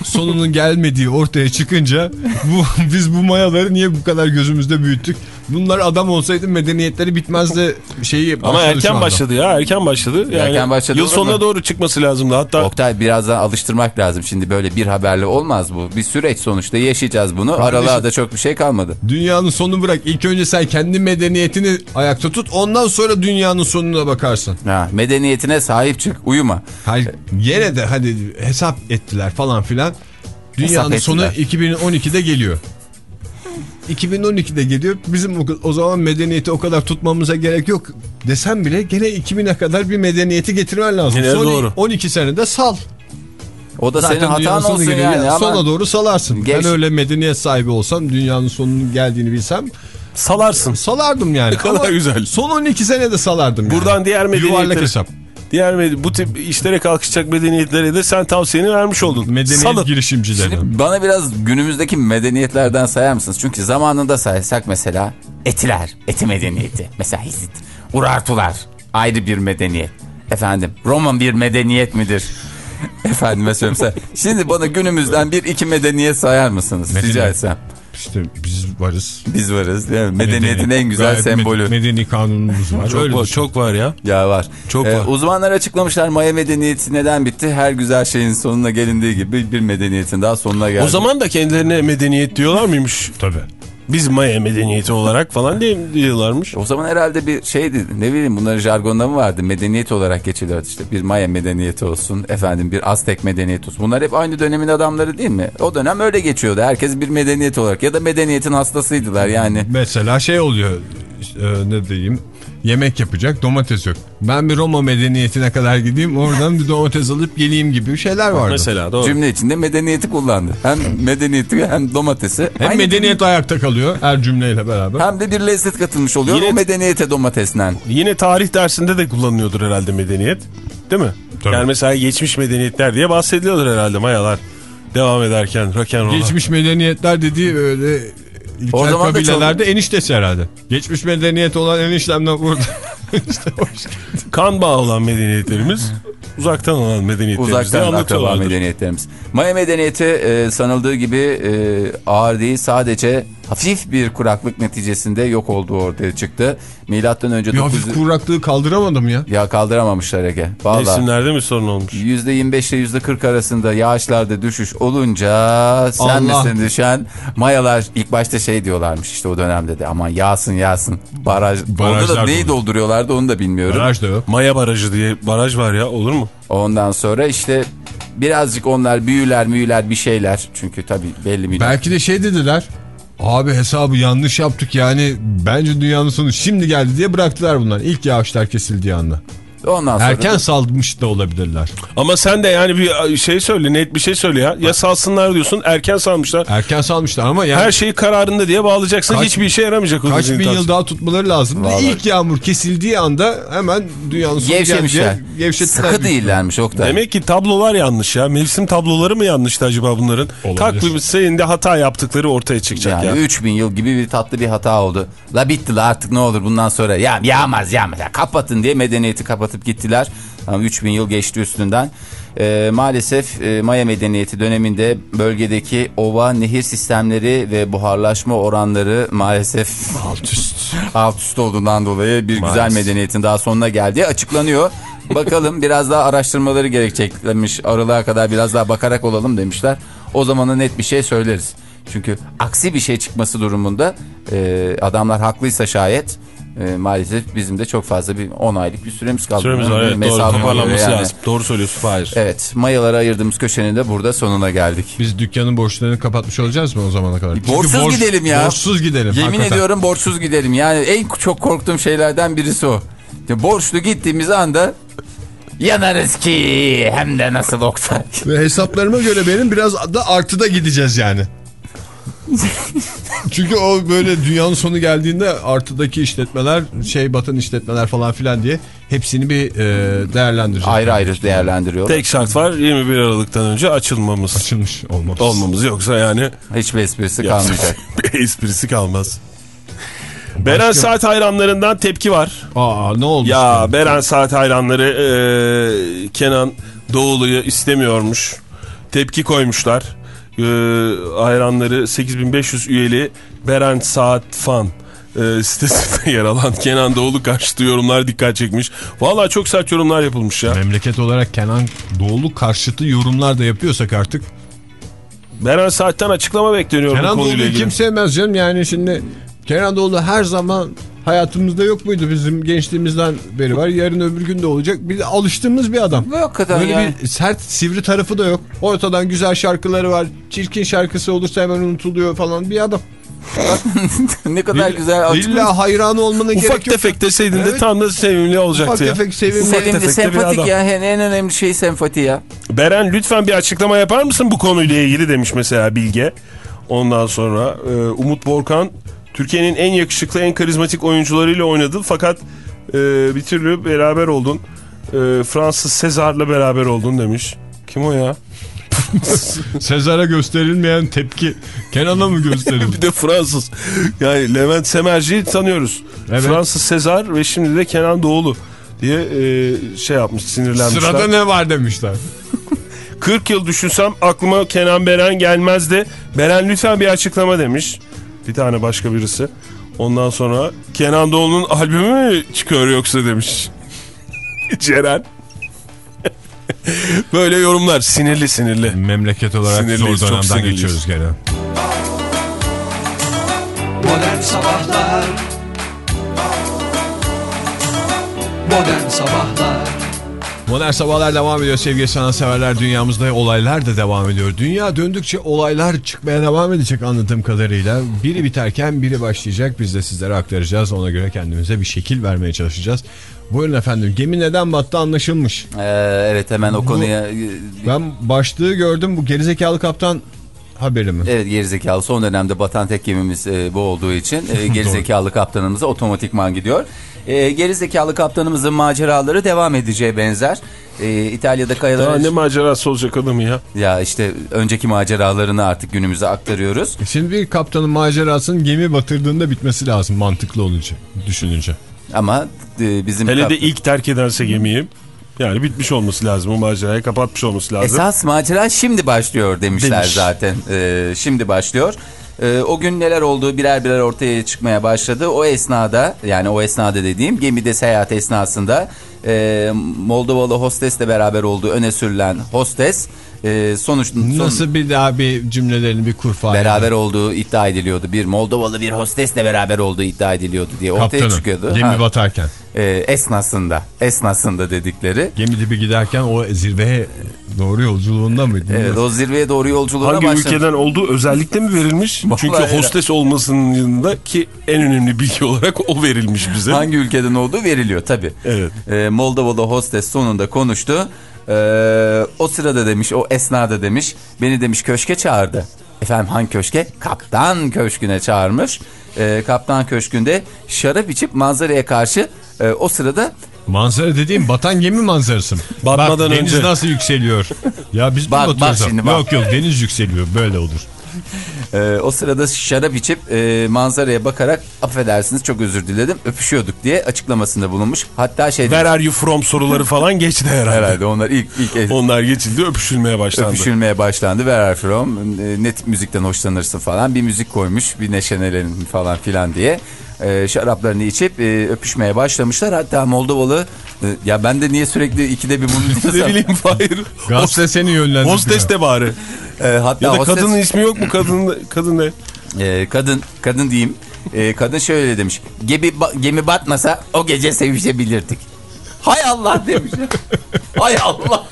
sonunun gelmediği ortaya çıkınca bu *laughs* biz bu mayaları niye bu kadar gözümüzde büyüttük? Bunlar adam olsaydı medeniyetleri bitmezdi şeyi Ama erken başladı ya erken başladı. Yani Erken başladı Yıl sonuna mu? doğru çıkması lazımdı. Hatta Oktay birazdan alıştırmak lazım. Şimdi böyle bir haberle olmaz bu. Bir süreç sonuçta yaşayacağız bunu. Aralığa da çok bir şey kalmadı. Dünyanın sonu bırak. İlk önce sen kendi medeniyetini ayakta tut. Ondan sonra dünyanın sonuna bakarsın. Ha, medeniyetine sahip çık. Uyuma. Hayır, yine de hadi hesap ettiler falan filan. Dünyanın sonu ettiler. 2012'de geliyor. 2012'de geliyor. Bizim o, o zaman medeniyeti o kadar tutmamıza gerek yok desem bile gene 2000'e kadar bir medeniyeti getirmen lazım. Yine Son doğru. 12 senede sal. O da Zaten senin hatan olsun geliyor. yani. Ama Sona doğru salarsın. Geç- Ben öyle medeniyet sahibi olsam dünyanın sonunun geldiğini bilsem Salarsın. salardım yani. Ne kadar Ama güzel. Son 12 senede salardım yani. Buradan diğer Yuvarlak medeniyetlere, hesap. Diğer bu tip işlere kalkışacak medeniyetlere de sen tavsiyeni vermiş oldun. Medeniyet Salın. girişimcileri. Şimdi bana biraz günümüzdeki medeniyetlerden sayar mısınız? Çünkü zamanında saysak mesela Etiler, Eti medeniyeti. Mesela Hizit, Urartular ayrı bir medeniyet. Efendim Roma bir medeniyet midir? *laughs* Efendime söyleyeyim. mesela. Şimdi bana günümüzden bir iki medeniyet sayar mısınız? Rica Medeniyet. etsem. İşte biz varız. Biz varız değil mi? Medeniyetin Medeni- en güzel sembolü. medeni kanunumuz var. Çok, Öyle var, çok var ya. Ya var. Çok Ee, var. uzmanlar açıklamışlar Maya medeniyeti neden bitti? Her güzel şeyin sonuna gelindiği gibi bir medeniyetin daha sonuna geldi. O zaman da kendilerine medeniyet diyorlar mıymış? Tabii. Biz Maya medeniyeti olarak falan diyorlarmış. O zaman herhalde bir şeydi ne bileyim bunların jargonda mı vardı medeniyet olarak geçiliyordu işte bir Maya medeniyeti olsun efendim bir Aztek medeniyeti olsun bunlar hep aynı dönemin adamları değil mi? O dönem öyle geçiyordu herkes bir medeniyet olarak ya da medeniyetin hastasıydılar yani. Mesela şey oluyor e, ne diyeyim yemek yapacak domates yok. Ben bir Roma medeniyetine kadar gideyim oradan bir domates alıp geleyim gibi şeyler vardı. Mesela doğru. Cümle içinde medeniyeti kullandı hem medeniyeti hem domatesi. Hem Aynı medeniyet ayakta kalıyor her cümleyle beraber. hem de bir lezzet katılmış oluyor Yine- o medeniyete domatesinden. Yine tarih dersinde de kullanılıyordur herhalde medeniyet. Değil mi? Tabii. Yani mesela geçmiş medeniyetler diye bahsediliyordur herhalde Mayalar. Devam ederken rock'n'roll'a. Geçmiş medeniyetler dediği öyle O ilkel zaman da kabilelerde eniştesi herhalde. Geçmiş medeniyet olan eniştemden burada. *laughs* *laughs* işte. Kan bağı olan medeniyetlerimiz uzaktan olan medeniyetlerimiz Uzaktan akraba anlatıyorlardır. medeniyetlerimiz. Maya medeniyeti e, sanıldığı gibi e, ağır değil sadece hafif bir kuraklık neticesinde yok olduğu ortaya çıktı. Milattan önce Bir 900 hafif kuraklığı kaldıramadım ya. ya kaldıramamışlar Ege. Vallahi. Mevsimlerde mi sorun olmuş? %25 ile %40 arasında yağışlarda düşüş olunca sen Allah. misin düşen mayalar ilk başta şey diyorlarmış işte o dönemde de aman yağsın yağsın baraj orada da Barajlar neyi dolu. Dolduruyorlardı onu da bilmiyorum. Baraj da yok. Maya barajı diye baraj var ya olur mu? Ondan sonra işte birazcık onlar büyüler müyüler bir şeyler çünkü tabii belli bir Belki de şey dediler. Abi hesabı yanlış yaptık yani bence dünyanın sonu şimdi geldi diye bıraktılar bunlar. İlk yağışlar kesildiği anda. Ondan sonra Erken da- salmış da olabilirler. Ama sen de yani bir şey söyle net bir şey söyle ya. Ya salsınlar diyorsun erken salmışlar. Erken salmışlar ama yani Her şeyi kararında diye bağlayacaksın. Kaç- Hiçbir işe yaramayacak. o kaç bin yıl daha tutmaları lazım. Vallahi. İlk yağmur kesildiği anda hemen dünyanın sonu geldi gevşemişler. gevşettiler. Sıkı değillermiş Oktay. Demek ki tablolar yanlış ya. Mevsim tabloları mı yanlıştı acaba bunların? Olabilir. Takvim sayında hata yaptıkları ortaya çıkacak Yani ya. 3000 yıl gibi bir tatlı bir hata oldu. La bitti la artık ne olur bundan sonra ya yağmaz yağmaz ya kapatın diye medeniyeti kapatıp gittiler. Ama 3000 yıl geçti üstünden. Ee, maalesef e, Maya medeniyeti döneminde bölgedeki ova nehir sistemleri ve buharlaşma oranları maalesef Alt üst. *laughs* alt üst olduğundan dolayı bir güzel Maalesef. medeniyetin daha sonuna geldiği açıklanıyor. Bakalım biraz daha araştırmaları gerekecekmiş. Aralığa kadar biraz daha bakarak olalım demişler. O zamana net bir şey söyleriz. Çünkü aksi bir şey çıkması durumunda e, adamlar haklıysa şayet e, maalesef bizim de çok fazla bir 10 aylık bir süremiz kaldı. Süremiz var evet doğru toparlanması yani. lazım. Doğru söylüyorsun Fahir. Evet mayalara ayırdığımız köşenin de burada sonuna geldik. Biz dükkanın borçlarını kapatmış olacağız mı o zamana kadar? Çünkü Borçsuz borç- gidelim ya. Borçsuz gidelim. Yemin hakikaten. ediyorum borçsuz gidelim. Yani en çok korktuğum şeylerden birisi o. Borçlu gittiğimiz anda yanarız ki hem de nasıl Oktay. Ve hesaplarıma göre benim biraz da artıda gideceğiz yani. *laughs* Çünkü o böyle dünyanın sonu geldiğinde artıdaki işletmeler şey batan işletmeler falan filan diye hepsini bir e, değerlendireceğiz. ayrı ayrı değerlendiriyor. Tek şart var 21 Aralık'tan önce açılmamız. Açılmış olmamız. Olmamız yoksa yani Hiçbir esprisi kalmayacak. *laughs* bir esprisi kalmaz. Beren Saat hayranlarından tepki var. Aa ne olmuş? Ya Beren Saat hayranları e, Kenan Doğulu'yu istemiyormuş. Tepki koymuşlar. E, hayranları 8500 üyeli Beren Saat fan e, sitesinde *laughs* yer alan Kenan Doğulu karşıtı yorumlar dikkat çekmiş. Vallahi çok sert yorumlar yapılmış ya. Memleket olarak Kenan Doğulu karşıtı yorumlar da yapıyorsak artık. Beren Saat'ten açıklama bekleniyor bu Kenan konuyla Doğulu'yu ilgili. kim sevmez canım yani şimdi Kenan Doğulu her zaman hayatımızda yok muydu bizim gençliğimizden beri var yarın öbür gün de olacak bir de alıştığımız bir adam. Bu hakikaten Böyle yani. bir sert sivri tarafı da yok ortadan güzel şarkıları var çirkin şarkısı olursa hemen unutuluyor falan bir adam. *laughs* ne kadar güzel açıklamış. İlla hayran olmana gerek Ufak yok. tefek deseydin de Evet. tam da sevimli olacaktı Ufak ya. tefek sevimli. Sevimli, de sempatik ya. En, en önemli şey sempati ya. Beren lütfen bir açıklama yapar mısın bu konuyla ilgili demiş mesela Bilge. Ondan sonra e, Umut Borkan Türkiye'nin en yakışıklı en karizmatik oyuncularıyla oynadı fakat e, bir türlü beraber oldun. E, Fransız Sezar'la beraber oldun demiş. Kim o ya? *laughs* Sezar'a gösterilmeyen tepki Kenan'a mı gösterildi? *laughs* Bir de Fransız. Yani Levent Semerci'yi tanıyoruz. Evet. Fransız Sezar ve şimdi de Kenan Doğulu diye e, şey yapmış sinirlenmişler. Sırada ne var demişler. *laughs* 40 yıl düşünsem aklıma Kenan Beren gelmezdi. Beren lütfen bir açıklama demiş. Bir tane başka birisi. Ondan sonra Kenan Doğulu'nun albümü mü çıkıyor yoksa demiş. *laughs* Ceren. *laughs* Böyle yorumlar sinirli sinirli. Memleket olarak Sinirliyiz, zor dönemden geçiyoruz gene. Modern Sabahlar Modern Sabahlar Modern Sabahlar devam ediyor sevgili sanatseverler. Dünyamızda olaylar da devam ediyor. Dünya döndükçe olaylar çıkmaya devam edecek anladığım kadarıyla. Biri biterken biri başlayacak. Biz de sizlere aktaracağız. Ona göre kendimize bir şekil vermeye çalışacağız. Buyurun efendim. Gemi neden battı anlaşılmış. Ee, evet hemen o konuya... Ben başlığı gördüm. Bu gerizekalı kaptan haberi mi? Evet gerizekalı son dönemde batan tek gemimiz e, bu olduğu için e, *laughs* gerizekalı kaptanımıza otomatikman gidiyor. E, gerizekalı kaptanımızın maceraları devam edeceği benzer. E, İtalya'da kayalara... Daha ne macerası olacak adamı ya. Ya işte önceki maceralarını artık günümüze aktarıyoruz. Şimdi bir kaptanın macerasının gemi batırdığında bitmesi lazım mantıklı olunca düşününce. Ama e, bizim... Hele kap- de ilk terk ederse gemiyi. Yani bitmiş olması lazım. O macerayı kapatmış olması lazım. Esas macera şimdi başlıyor demişler Demiş. zaten. Ee, şimdi başlıyor. Ee, o gün neler olduğu birer birer ortaya çıkmaya başladı. O esnada yani o esnada dediğim gemide seyahat esnasında e, Moldovalı hostesle beraber olduğu öne sürülen hostes e, sonuç son- Nasıl bir daha bir cümlelerini bir kur fare. beraber olduğu iddia ediliyordu. Bir Moldovalı bir hostesle beraber olduğu iddia ediliyordu diye ortaya Kaptanın çıkıyordu. gemi Ha, batarken. e, esnasında esnasında dedikleri. Gemi dibi giderken o zirveye doğru yolculuğunda mıydı? Evet o zirveye doğru yolculuğuna Hangi başladı. ülkeden olduğu özellikle mi verilmiş? *laughs* Vallahi Çünkü öyle. hostes olmasının yanında ki en önemli bilgi olarak o verilmiş bize. Hangi ülkeden olduğu veriliyor tabi. Evet. Ee, Moldovalı hostes sonunda konuştu. Ee, o sırada demiş, o esnada demiş, beni demiş köşke çağırdı. Efendim hangi köşke? Kaptan köşküne çağırmış. Ee, kaptan köşkünde şarap içip manzaraya karşı e, o sırada Manzara dediğim batan gemi manzarası mı? Batmadan bak, deniz önce. nasıl yükseliyor? Ya biz mi Bak, bak batıyoruz? şimdi, bak. Yok yok deniz yükseliyor böyle olur. E, o sırada şarap içip e, manzaraya bakarak affedersiniz çok özür diledim öpüşüyorduk diye açıklamasında bulunmuş. Hatta şey Where are you from soruları falan geçti herhalde. herhalde onlar ilk ilk Onlar geçildi öpüşülmeye başlandı. Öpüşülmeye başlandı. Where are you from? E, Ne tip müzikten hoşlanırsın falan. Bir müzik koymuş. Bir neşenelerin falan filan diye. E, şaraplarını içip e, öpüşmeye başlamışlar. Hatta Moldovalı e, ya ben de niye sürekli ikide bir bunu *laughs* ne bileyim hayır. Gazete seni yönlendiriyor. Hostes de bari. E, hatta Ya da hostes- kadının ismi yok mu? Kadın, kadın ne? e, kadın kadın diyeyim. E, kadın şöyle demiş. Gemi, ba- gemi batmasa o gece sevişebilirdik. Hay Allah demiş. *laughs* Hay Allah.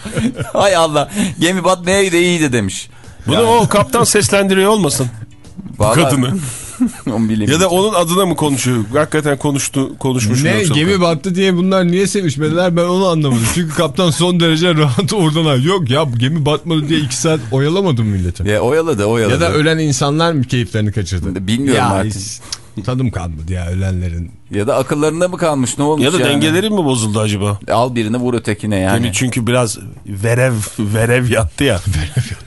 Hay Allah. Gemi batmaya da iyiydi demiş. Bunu o kaptan seslendiriyor olmasın Vallahi- kadını. *laughs* Onu. Ya da onun adına mı konuşuyor? Hakikaten konuştu, konuşmuş mu Ne gemi battı diye bunlar niye sevişmediler ben onu anlamadım. *laughs* Çünkü kaptan son derece rahat *laughs* oradan al. Yok ya gemi batmadı diye iki saat oyalamadım milleti. Ya oyaladı oyaladı. Ya da ölen insanlar mı keyiflerini kaçırdı? Bilmiyorum ya, artık. Tadım kalmadı ya ölenlerin. Ya da akıllarında mı kalmış ne olmuş Ya da yani? dengeleri mi bozuldu acaba? Al birini vur ötekine yani. Gemi çünkü biraz verev verev yattı ya.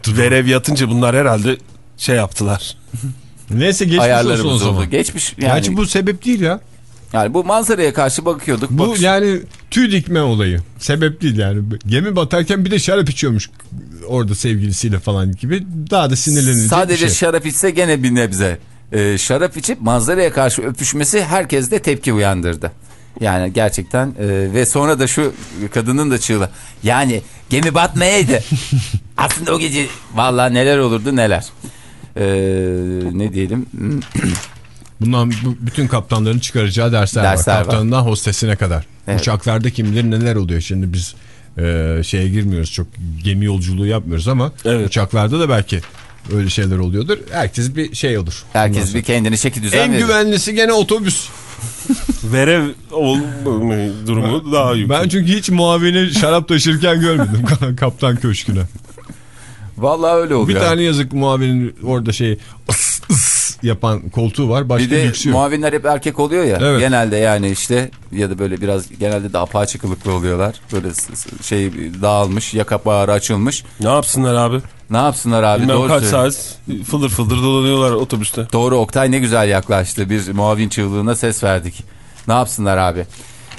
verev yatınca bunlar herhalde şey yaptılar. Neyse geçmiş olsun o zaman. Geçmiş yani. Gerçi bu sebep değil ya. Yani bu manzaraya karşı bakıyorduk. Bu bakış- yani tüy dikme olayı. Sebep değil yani. Gemi batarken bir de şarap içiyormuş orada sevgilisiyle falan gibi. Daha da sinirlenecek Sadece şey. şarap içse gene bir nebze. Ee, şarap içip manzaraya karşı öpüşmesi herkeste tepki uyandırdı. Yani gerçekten e, ve sonra da şu kadının da çığlığı. Yani gemi batmayaydı. *laughs* Aslında o gece vallahi neler olurdu neler. Ee, ne diyelim? *clears throat* Bundan bu, bütün kaptanların çıkaracağı dersler, Dersler var. var. Kaptanından hostesine kadar. Evet. Uçaklarda kim bilir neler oluyor. Şimdi biz e, şeye girmiyoruz çok gemi yolculuğu yapmıyoruz ama Evet. uçaklarda da belki öyle şeyler oluyordur. Herkes bir şey olur. Herkes bir kendini şekil düzen En verir. güvenlisi gene otobüs. *laughs* Verev olma durumu daha yüksek. Ben çünkü hiç muavini şarap taşırken görmedim *laughs* kaptan köşküne. Vallahi öyle Bir oluyor. tane yazık muavinin orada şey ıs ıs yapan koltuğu var. Başka Bir de lüksü yok. muavinler hep erkek oluyor ya. Evet. Genelde yani işte ya da böyle biraz genelde de apaçı kılıklı oluyorlar. Böyle şey dağılmış, yaka bağrı açılmış. Ne yapsınlar abi? Ne yapsınlar abi? Bilmem Doğru kaç saat fıldır fıldır dolanıyorlar otobüste. Doğru Oktay ne güzel yaklaştı. Bir muavin çığlığına ses verdik. Ne yapsınlar abi?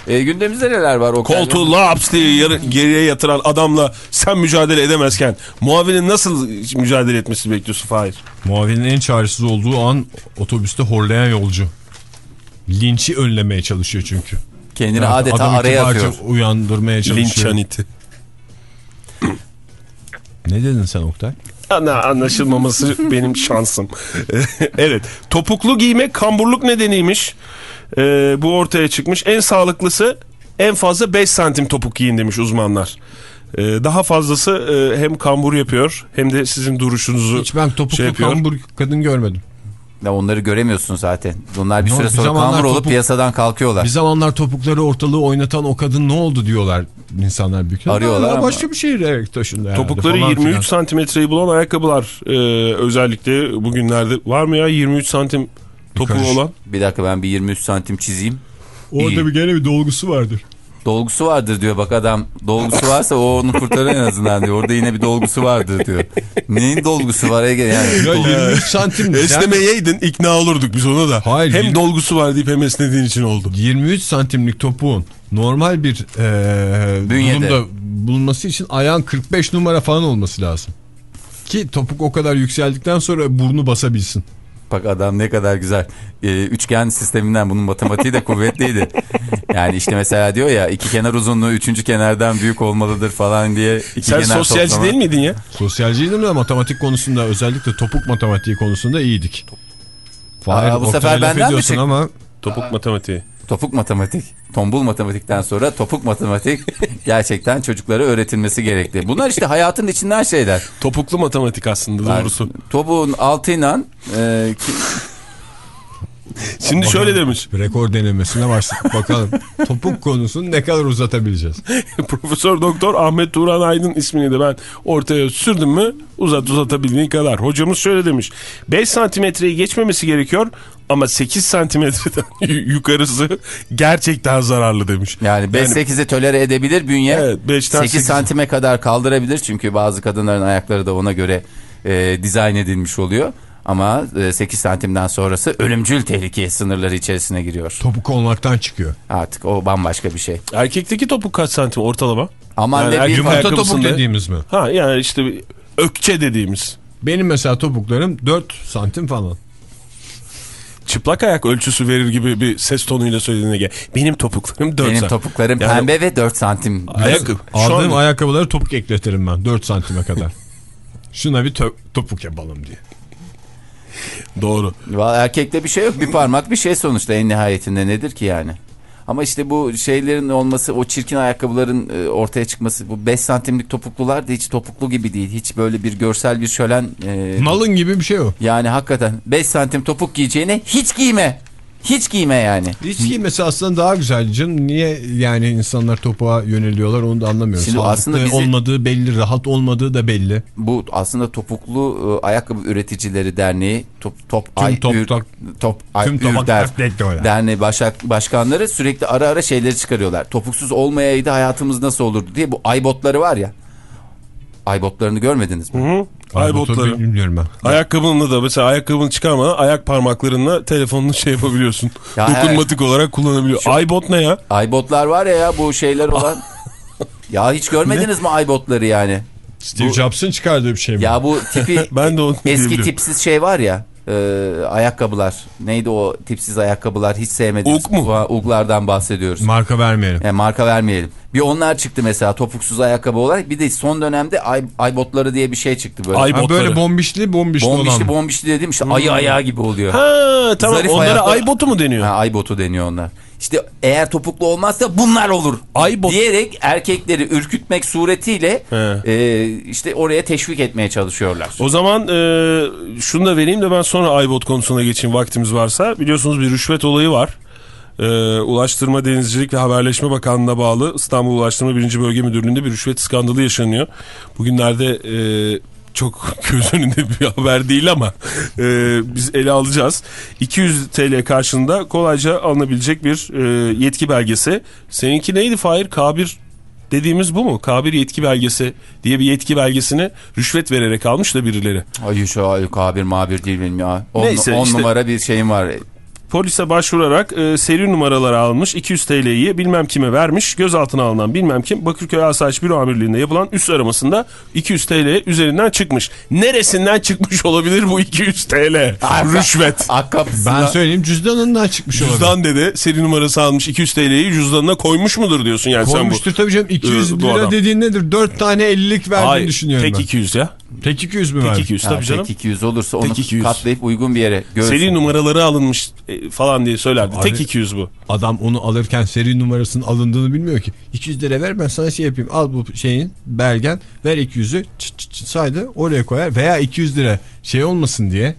E, gündemimizde neler var Oktay? Koltuğu laps diye yarı- geriye yatıran adamla sen mücadele edemezken muavinin nasıl mücadele etmesini bekliyorsun Fahir? Muavinin en çaresiz olduğu an otobüste horlayan yolcu. Linçi önlemeye çalışıyor çünkü. Kendini Yani adeta adamı araya atıyor. uyandırmaya Linç çalışıyor. aniti. *clears throat* Ne dedin sen Oktay? Ana anlaşılmaması benim şansım. *laughs* evet. Topuklu giymek kamburluk nedeniymiş. Ee, bu ortaya çıkmış. En sağlıklısı en fazla 5 santim topuk giyin demiş uzmanlar. Ee, daha fazlası e, hem kambur yapıyor hem de sizin duruşunuzu Hiç ben topuklu şey yapıyor. kambur kadın görmedim. Ya onları göremiyorsun zaten. Bunlar bir Ne süre sonra kambur olup topuk- piyasadan kalkıyorlar. Bir zamanlar topukları ortalığı oynatan o kadın ne oldu diyorlar insanlar büyük. Arıyorlar Ama Başka bir şehir taşındı herhalde Topukları falan 23 filan. santimetreyi bulan ayakkabılar e, özellikle bugünlerde var mı ya 23 santim topuğu karış. olan? Bir dakika ben bir 23 santim çizeyim. Orada İyi. bir gene bir dolgusu vardır. Dolgusu vardır diyor bak adam. Dolgusu varsa o onu kurtarır en azından diyor. Orada yine bir dolgusu vardır diyor. Neyin dolgusu var Ege yani? Ya 23 *laughs* santim. Esnemeyeydin ikna olurduk biz ona da. Hayır, hem yirmi- dolgusu var deyip hem esnediğin için oldu. 23 santimlik topuğun normal bir e, durumda bulunması için ayağın 45 numara falan olması lazım. Ki topuk o kadar yükseldikten sonra burnu basabilsin. Bak adam ne kadar güzel. Ee, üçgen sisteminden bunun matematiği de kuvvetliydi. Yani işte mesela diyor ya iki kenar uzunluğu üçüncü kenardan büyük olmalıdır falan diye. iki Sen kenar sosyalci toplama. değil miydin ya? Sosyalciydim de matematik konusunda özellikle topuk matematiği konusunda iyiydik. Fahir, Aa, bu sefer benden mi ediyorsun çık- ama Topuk matematiği. Topuk matematik. Tombul matematikten sonra topuk matematik *laughs* gerçekten çocuklara öğretilmesi gerekli. Bunlar işte hayatın içinden şeyler. Topuklu matematik aslında doğrusu. Topuğun altıyla e, ki- Şimdi şöyle demiş. rekor denemesine başladık. Bakalım topuk konusunu ne kadar uzatabileceğiz. *laughs* Profesör Doktor Ahmet Turan Aydın ismini de ben ortaya sürdüm mü uzat uzatabildiğin kadar. Hocamız şöyle demiş. 5 santimetreyi geçmemesi gerekiyor ama 8 santimetreden *laughs* yukarısı gerçekten zararlı demiş. yani 5-8'i tölere edebilir bünye. Evet, beşten 8 sekize. santime kadar kaldırabilir. Çünkü bazı kadınların ayakları da ona göre e, dizayn edilmiş oluyor. Ama e, 8 santimden sonrası ölümcül tehlike sınırları içerisine giriyor. Topuk olmaktan çıkıyor. Artık o bambaşka bir şey. Erkekteki topuk kaç santim ortalama? Aman Yani bir Yumurta topuk dediğimiz mi? Ha yani işte bir ökçe dediğimiz. Benim mesela topuklarım 4 santim falan. Çıplak ayak ölçüsü verir gibi bir ses tonuyla söylediğine gel. Benim topuklarım 4 benim santim. topuklarım Yani- pembe ve 4 santim. Şu Aldığım an- ayakkabıları topuk ekletirim ben 4 santime kadar. Şuna bir to- topuk yapalım diye. Doğru. Vallahi Erkekte bir şey yok. Bir parmak bir şey sonuçta en nihayetinde nedir ki yani? Ama işte bu şeylerin olması, o çirkin ayakkabıların e, ortaya çıkması, bu 5 santimlik topuklular da hiç topuklu gibi değil. Hiç böyle bir görsel bir şölen. e, Malın gibi bir şey o. yani hakikaten 5 santim topuk giyeceğine hiç giyme. Hiç giyme yani. Hiç giymesi aslında daha güzel canım. Niye yani insanlar topuğa yöneliyorlar onu da anlamıyorum. Şimdi Sağlıklı aslında bizi- olmadığı belli, rahat olmadığı da belli. Bu aslında topuklu e, ayakkabı üreticileri derneği top top Tüm ay top- Ür- top- top ay tüm Ürder atletler. derneği başak, başkanları sürekli ara ara şeyleri çıkarıyorlar. Topuksuz olmayaydı hayatımız nasıl olurdu diye bu aybotları var ya. Aybotlarını görmediniz mi? Hı? Ay Botu botları. Bilmiyorum ben. Ayakkabınla da mesela ayakkabını çıkarmadan ayak parmaklarınla telefonunu şey yapabiliyorsun. Ya Dokunmatik olarak kullanabiliyor. Aybot ne ya? Aybotlar var ya ya bu şeyler olan. *laughs* ya hiç görmediniz mi aybotları yani? Steve Jobs'ın çıkardığı bir şey mi? Ya bu tipi *laughs* Ben de onu eski tipsiz şey var ya. E, ayakkabılar. Neydi o tipsiz ayakkabılar hiç sevmediğimiz. Ug mu? Uglardan bahsediyoruz. Marka vermeyelim. Yani marka vermeyelim. Bir onlar çıktı mesela topuksuz ayakkabı olarak. Bir de son dönemde ay, aybotları diye bir şey çıktı böyle. Ay- Ha, botları. böyle bombişli bombişli, bombişli olan. bombişli dediğim işte ayı ayağı gibi oluyor. Ha tamam Zarif onlara ayaklar- aybotu mu deniyor? Ha, aybotu deniyor onlar. İşte eğer topuklu olmazsa bunlar olur Aybot- diyerek erkekleri ürkütmek suretiyle He. e, işte oraya teşvik etmeye çalışıyorlar. O zaman e, şunu da vereyim de ben sonra Aybot konusuna geçeyim vaktimiz varsa. Biliyorsunuz bir rüşvet olayı var. E, Ulaştırma Denizcilik ve Haberleşme Bakanlığı'na bağlı İstanbul Ulaştırma 1. Bölge Müdürlüğü'nde bir rüşvet skandalı yaşanıyor. Bugünlerde e, çok göz önünde bir haber değil ama e, biz ele alacağız. 200 TL karşılığında kolayca alınabilecek bir e, yetki belgesi. Seninki neydi Fahir? K1 dediğimiz bu mu? K1 yetki belgesi diye bir yetki belgesini rüşvet vererek almış da birileri. Ay şu ay kabir mabir değil benim ya. 10 Neyse, işte. numara bir şeyim var. Polise başvurarak e, seri numaraları almış 200 TL'yi bilmem kime vermiş gözaltına alınan bilmem kim Bakırköy Asayiş Büro Amirliği'nde yapılan üst aramasında 200 TL üzerinden çıkmış. Neresinden çıkmış olabilir bu 200 TL? Rüşvet. Ak kapısına. Ben söyleyeyim cüzdanından çıkmış olabilir. Cüzdan dedi seri numarası almış 200 TL'yi cüzdanına koymuş mudur diyorsun yani Koymuştur tabii canım 200 Ee, bu lira adam. dediğin nedir? 4 tane 50'lik sen bu. verdiğini Hayır düşünüyorum tek ben. 200 ya. Tek 200 mü Tek verdi? 200 Ha, tabii canım. Tek 200 olursa onu Tek 200. katlayıp uygun bir yere görsün. Seri numaraları alınmış e, falan diye söylerdi. Tek 200 bu. Adam onu alırken seri numarasının alındığını bilmiyor ki. 200 lira ver ben sana şey yapayım. Al bu şeyin belgen ver 200'ü çıt çıt çıt saydı oraya koyar. Veya 200 lira şey olmasın diye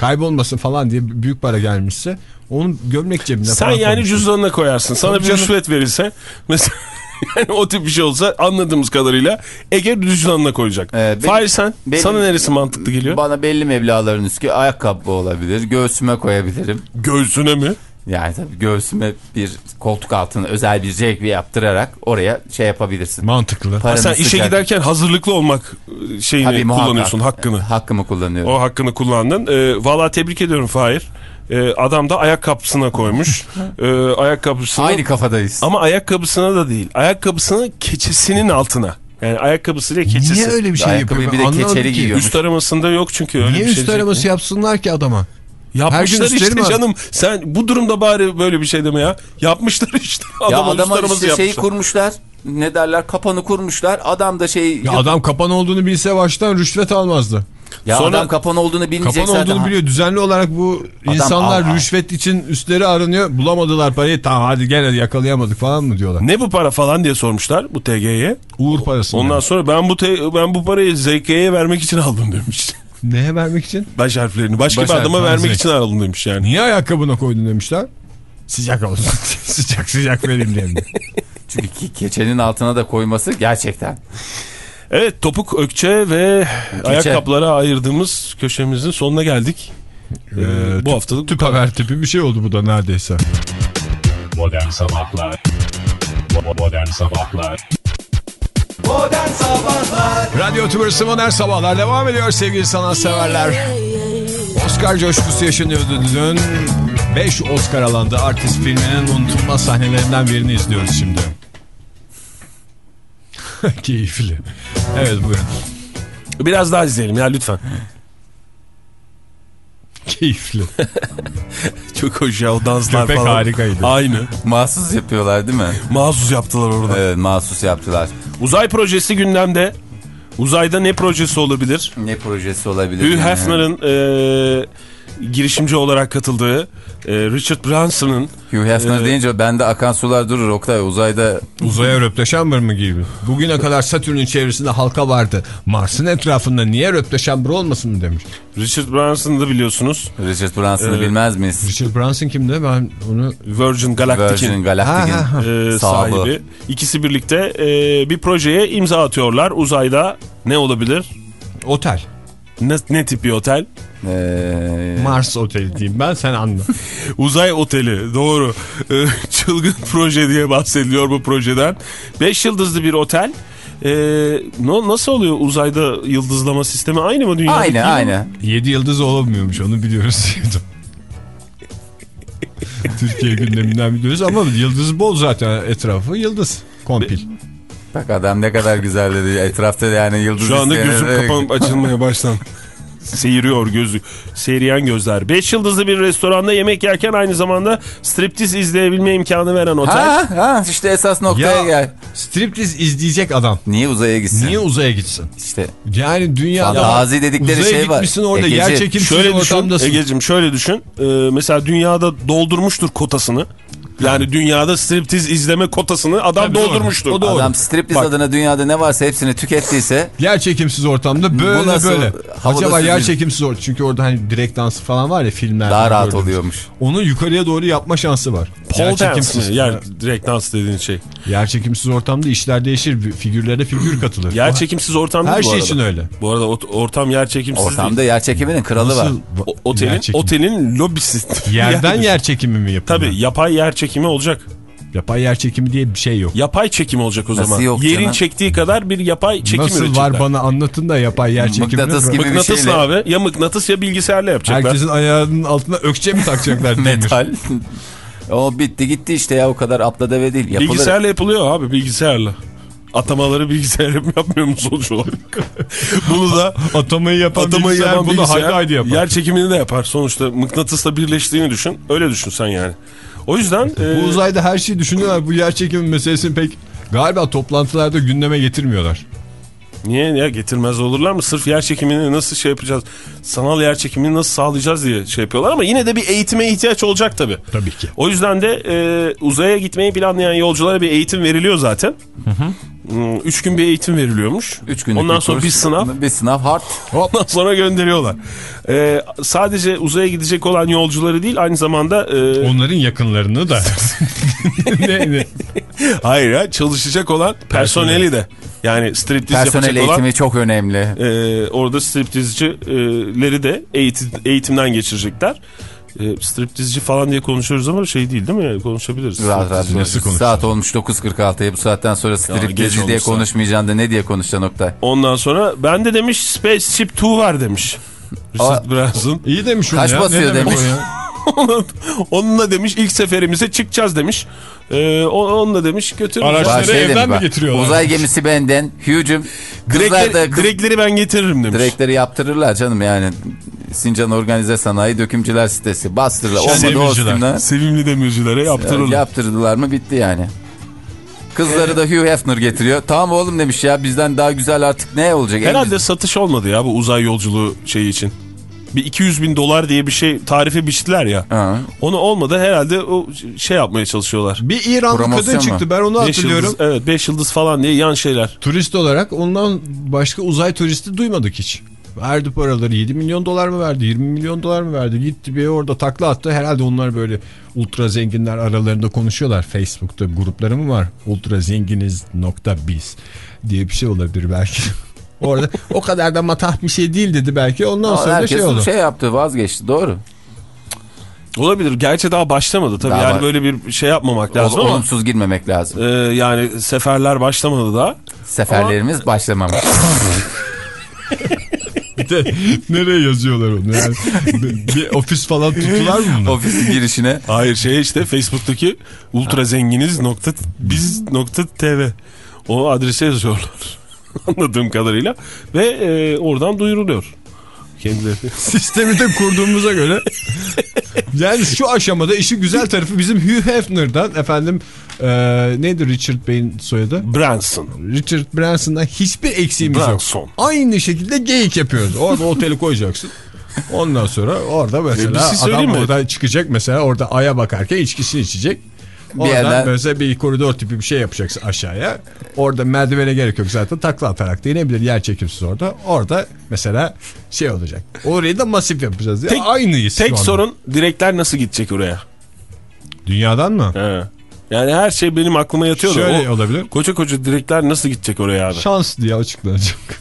kaybolmasın falan diye büyük para gelmişse onun gömlek cebine Sen falan yani koymuştur. cüzdanına koyarsın. Sana Tabii bir rüşvet verilse mesela *laughs* yani o tip bir şey olsa anladığımız kadarıyla Ege cüzdanına koyacak. Ee, benim- Fahir sen benim- sana neresi mantıklı geliyor? Bana belli meblağların üstü ayakkabı olabilir. Göğsüme koyabilirim. Göğsüne mi? Yani tabii göğsüme bir koltuk altına özel bir zevk yaptırarak oraya şey yapabilirsin. Mantıklı. Ha, Paranı sen işe sıcak- giderken hazırlıklı olmak e, şeyini Tabii, muhakkak. kullanıyorsun hakkını. Hakkımı kullanıyorum. O hakkını kullandın. Ee, Valla tebrik ediyorum Fahir. Ee, adam da ayakkabısına koymuş. Ee, *laughs* ayakkabısını Aynı kafadayız. ama ayakkabısına da değil. Ayakkabısının keçesinin altına. Yani ayakkabısıyla keçesi. Niye öyle bir şey Ayakkabıyı yapıyor? bir de anlamadım keçeli ki. giyiyor. Üst aramasında yok çünkü öyle Niye bir şey üst araması yapsınlar ki adama? Yapmışlar işte var? canım. Sen bu durumda bari böyle bir şey deme ya. Yapmışlar işte. ya Adama işte şeyi yapmışlar. kurmuşlar. Ne derler kapanı kurmuşlar. Adam da şey... Ya adam kapan olduğunu bilse baştan rüşvet almazdı. Ya Sonra- adam kapanı olduğunu bilmeyecek Kapan zaten. olduğunu biliyor. Düzenli olarak bu Adam insanlar al, al. rüşvet için üstleri aranıyor. Bulamadılar parayı. Tamam hadi gel hadi yakalayamadık falan mı diyorlar. Ne bu para falan diye sormuşlar bu TG'ye. Uğur parası. Ondan yani. sonra ben bu te- ben bu parayı ZK'ye vermek için aldım demiş. Neye vermek için? Baş harflerini başka Baş bir adama vermek için aldım demiş yani. Niye ayakkabına koydun demişler. Sıcak olsun. *laughs* sıcak sıcak vereyim diye. *laughs* Çünkü keçenin altına da koyması gerçekten. Evet topuk ökçe ve ayakkabılara ayırdığımız köşemizin sonuna geldik. Ee, bu haftalık Tüp haber tipi bir şey oldu bu da neredeyse. Modern Sabahlar Modern Sabahlar Modern Sabahlar Radyo Tümrüsü Modern Sabahlar devam ediyor sevgili sanatseverler. Oscar coşkusu yaşanıyordu dün. 5 Oscar alandı artist filminin unutulmaz sahnelerinden birini izliyoruz şimdi. *laughs* Keyifli. Evet buyurun. biraz daha izleyelim ya lütfen. Keyifli. *laughs* Çok hoş ya o danslar Köpek falan. harikaydı. Aynı. Mahsus yapıyorlar değil mi? Mahsus yaptılar orada. Evet mahsus yaptılar. Uzay projesi gündemde. Uzayda ne projesi olabilir? Ne projesi olabilir? Hugh yani? Hefner'ın e, girişimci olarak katıldığı, e, Richard Branson'ın Hugh Hefner Ee, deyince bende akan sular durur Oktay. Uzayda Uzaya röpleşambır mı gibi? Bugüne kadar Satürn'ün çevresinde halka vardı. Mars'ın etrafında niye röpleşambır olmasın mı demiş. Richard Branson'ı da biliyorsunuz. Richard Branson'ı Evet. bilmez miyiz? Richard Branson kimdi? Ben onu... Virgin Galactic'in Virgin ha. e, sahibi. sahibi. İkisi birlikte e, bir projeye imza atıyorlar. Uzayda ne olabilir? Otel. Ne, ne tip bir otel? Ee, Mars Oteli diyeyim ben sen anla. *laughs* Uzay oteli doğru. E, çılgın *laughs* proje diye bahsediliyor bu projeden. 5 yıldızlı bir otel. E, no, nasıl oluyor uzayda yıldızlama sistemi aynı mı dünyada? aynı aynı. 7 yıldız olamıyormuş onu biliyoruz. *laughs* Türkiye gündeminden biliyoruz ama yıldız bol zaten etrafı yıldız. Kompil. Bak adam ne kadar güzel dedi. Etrafta yani yıldız Şu anda gözüm de- kapanıp açılmaya baştan. Seyiriyor gözü. Seyreyen gözler. 5 yıldızlı bir restoranda yemek yerken aynı zamanda striptiz izleyebilme imkanı veren otel. Ha, ha işte esas noktaya Ya gel. striptiz izleyecek adam. Niye uzaya gitsin? Niye uzaya gitsin? İşte Yani dünyada Fantazi dedikleri uzaya şey var. gitmişsin orada Egeci. yer çekimsiz Şöyle düşün ortamdasın. Ege'cim şöyle düşün. Ee, mesela dünyada doldurmuştur kotasını. Yani dünyada striptiz izleme kotasını adam Tabii doğru. doldurmuştur. O doğru. Adam striptiz Bak. adına dünyada ne varsa hepsini tükettiyse Yer çekimsiz ortamda böyle nasıl böyle. Acaba yer çekimsiz ortam. Çünkü orada hani direkt dansı falan var ya filmlerde. daha rahat gördüğümüz. oluyormuş. Onu yukarıya doğru yapma şansı var. Pole yer çekimsiz. mi? Yer direkt dans dediğin şey. Yer çekimsiz ortamda işler değişir. Figürlere figür katılır. Yer çekimsiz ortam Her şey arada. için öyle. Bu arada ortam yer çekimsiz Ortamda değil. yer çekiminin kralı var. Nasıl O- otelin, otelin lobisi. *laughs* Yerden yer çekimi mi yapılıyor? Tabii yapay yer çekimi olacak. Yapay yer çekimi diye bir şey yok. Yapay çekim olacak o Nasıl zaman. yok Yerin canım? çektiği kadar bir yapay çekim Nasıl üretecekler. var bana anlatın da yapay yer çekimini. Mıknatıs gibi bir Mıknatıs şeyle. abi. Ya mıknatıs ya bilgisayarla yapacaklar. Herkesin ayağının altına ökçe mi takacaklar? *laughs* Metal. o bitti gitti işte ya o kadar apla deve değil. Yapılır. Bilgisayarla yapılıyor abi bilgisayarla. Atamaları bilgisayar yapmıyor mu sonuç olarak? *laughs* Bunu da Atamayı yapan atamayı bilgisayar yapan bunu bilgisayar haydi haydi yapar. yer çekimini de yapar. Sonuçta mıknatısla birleştiğini düşün. Öyle düşün sen yani. O yüzden e, Bu uzayda her şeyi düşünüyorlar. Bu yer çekimi meselesini pek galiba toplantılarda gündeme getirmiyorlar. niye ya getirmez olurlar mı? Sırf yer çekimini nasıl şey yapacağız? Sanal yer çekimini nasıl sağlayacağız diye şey yapıyorlar ama yine de bir eğitime ihtiyaç olacak tabii. Tabii ki. O yüzden de e, uzaya gitmeyi planlayan yolculara bir eğitim veriliyor zaten. Hmm, Üç gün bir eğitim veriliyormuş. Üç günlük Ondan bir sonra kurs. bir sınav. Bir sınav hard. Ondan sonra gönderiyorlar. E, sadece uzaya gidecek olan yolcuları değil aynı zamanda... e, Onların yakınlarını da. *laughs* ne, ne? hayır ya çalışacak olan personeli de. Yani striptiz Personel yapacak eğitimi olan... çok önemli. e, orada striptizcileri de eğitim, eğitimden geçirecekler. E, striptizci falan diye konuşuyoruz ama şey değil değil mi? Konuşabiliriz. Rahat rahat Nasıl? Saat olmuş 9.46'ya bu saatten sonra geç striptizci diye konuşmayacaksın da ne diye konuşacaksın Oktay? Ondan sonra ben de demiş Spaceship 2 var demiş. Richard Branson. İyi demiş onu Kaç ya. basıyor demiş. *laughs* Onunla demiş ilk seferimize çıkacağız demiş. Ee, o- onunla demiş götürürüz. Araçları şey evden mi bak, getiriyorlar? Uzay gemisi benden. Da Direkleri, kız, direkleri ben getiririm demiş. direkleri yaptırırlar canım yani. Sincan Organize Sanayi Dökümcüler sitesi. Bastırırlar. Olmadı o üstünden. Sevimli demircilere yaptırırlar. Yaptırdılar mı bitti yani. Kızları da Hugh Hefner getiriyor. Tamam oğlum demiş ya bizden daha güzel artık ne olacak? Herhalde satış olmadı ya bu uzay yolculuğu şeyi için. Bir 200 bin dolar diye bir şey tarife biçtiler ya. Ha. Onu olmadı herhalde o şey yapmaya çalışıyorlar. Bir İranlı Promosyon kadın çıktı. Ben onu Beş hatırlıyorum. yıldız, evet 5 yıldız falan diye yan şeyler. Turist olarak ondan başka uzay turisti duymadık hiç. Verdi paraları 7 milyon dolar mı verdi 20 milyon dolar mı verdi gitti bir orada takla attı herhalde onlar böyle ultra zenginler aralarında konuşuyorlar Facebook'ta grupları mı var ultra zenginiz nokta biz diye bir şey olabilir belki *laughs* orada o kadar da matah bir şey değil dedi belki ondan sonra da Herkes şey oldu şey yaptı vazgeçti doğru. Olabilir. Gerçi daha başlamadı tabii. Daha yani var. böyle bir şey yapmamak lazım Ol- ama. olumsuz girmemek lazım. e, yani seferler başlamadı daha. Seferlerimiz başlamamış. *laughs* Bir de nereye yazıyorlar onu yani bir, ofis falan tuttular mı bunu? Ofisin girişine. Hayır şey işte Facebook'taki ultra zenginiz nokta biz nokta tv. O adrese yazıyorlar. *laughs* Anladığım kadarıyla. Ve e, oradan duyuruluyor. Kendileri. *laughs* Sistemi de kurduğumuza göre yani şu aşamada işi güzel tarafı bizim Hugh Hefner'dan efendim e, neydi Richard Bey'in soyadı? Branson. Richard Branson'dan hiçbir eksiğimiz Branson. yok. Aynı şekilde geyik yapıyoruz. Orada oteli koyacaksın. Ondan sonra orada E, mesela şey adam mi? oradan çıkacak mesela orada aya bakarken içkisini içecek. Bir Oradan yerden- mesela bir koridor tipi bir şey yapacaksın aşağıya. Orada merdivene gerek yok zaten takla atarak da inebilir yer çekimsiz orada. Orada mesela şey olacak. Orayı da masif yapacağız. Ya. Tek- Aynıyız Tek sorun direkler nasıl gidecek oraya? Dünyadan mı? He. Yani her şey benim aklıma yatıyor. Şöyle o olabilir. Koca koca direkler nasıl gidecek oraya abi? Şans diye açıklanacak. *laughs*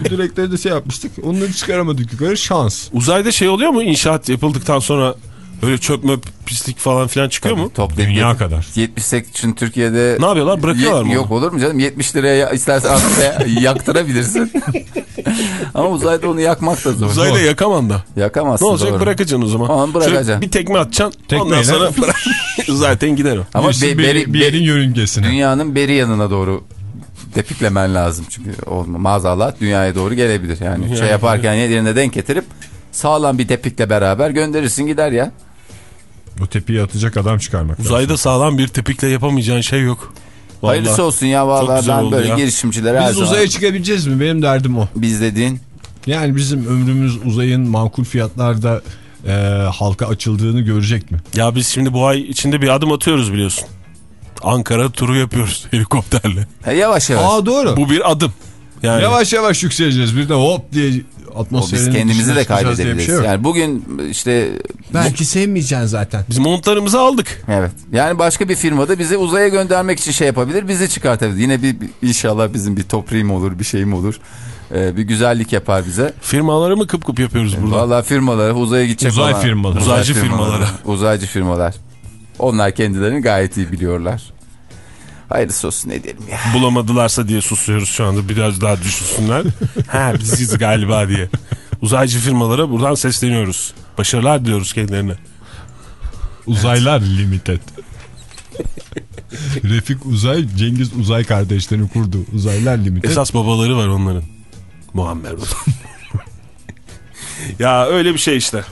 Bu direkleri de şey yapmıştık. Onları çıkaramadık yukarı. Şans. Uzayda şey oluyor mu inşaat yapıldıktan sonra öyle çökme pislik falan filan çıkıyor mu? Toplayıp Dünya yet- kadar. 78 için Türkiye'de Ne yapıyorlar bırakıyorlar mı? Yok olur mu canım 70 liraya ya- istersen *laughs* yaktırabilirsin. Ama uzayda onu yakmak da zor. Uzayda yakamam da. Yakamazsın Ne olacak doğru. bırakacaksın o zaman. Tamam, bırakacaksın. Şöyle bir tekme atacaksın. Ondan Tekmeyle. sonra bırak. *laughs* zaten gider o. Ama be- beri- bir yerin yörüngesine. dünyanın beri yanına doğru depiklemen lazım. Çünkü olma, maazallah dünyaya doğru gelebilir. Yani şey yaparken yerine denk getirip sağlam bir depikle beraber gönderirsin gider ya. O tepiyi atacak adam çıkarmak lazım. Uzayda sağlam bir tepikle yapamayacağın şey yok. Vallahi. Hayırlısı olsun ya vallahi ben böyle ya. girişimcilere Biz zaman uzaya çıkabileceğiz mi? Benim derdim o. biz dediğin Yani bizim ömrümüz uzayın makul fiyatlarda e, halka açıldığını görecek mi? Ya biz şimdi bu ay içinde bir adım atıyoruz biliyorsun. Ankara turu yapıyoruz *laughs* helikopterle. E, yavaş yavaş. Aa doğru. Bu bir adım. Yani Yavaş yavaş yükseleceğiz. Bir de hop diye O atmosferin biz kendimizi de kaybedebiliriz. şey yok. yani bugün işte Belki sevmeyeceksin zaten. biz montlarımızı aldık. evet. Yani başka bir firmada bizi uzaya göndermek için şey yapabilir. Bizi çıkartabilir. Yine bir, bir- inşallah bizim bir toprağım olur, bir şeyim olur. Ee, bir güzellik yapar bize. Firmaları mı kıp kıp yapıyoruz burada? Vallahi firmaları uzaya gidecek Uzay olan- firmaları. Uzaycı firmaları. Uzaycı firmalar. Onlar kendilerini gayet iyi biliyorlar. Hayırlısı olsun ne diyelim ya. Bulamadılarsa diye susuyoruz şu anda. Biraz daha düşünsünler. ha biziz galiba diye. Uzaycı firmalara buradan sesleniyoruz. Başarılar diliyoruz kendilerine. Uzaylar Limited. *laughs* Refik Uzay, Cengiz Uzay kardeşlerini kurdu. Uzaylar Limited. Esas babaları var onların. Muammer Uzay. *laughs* ya öyle bir şey işte.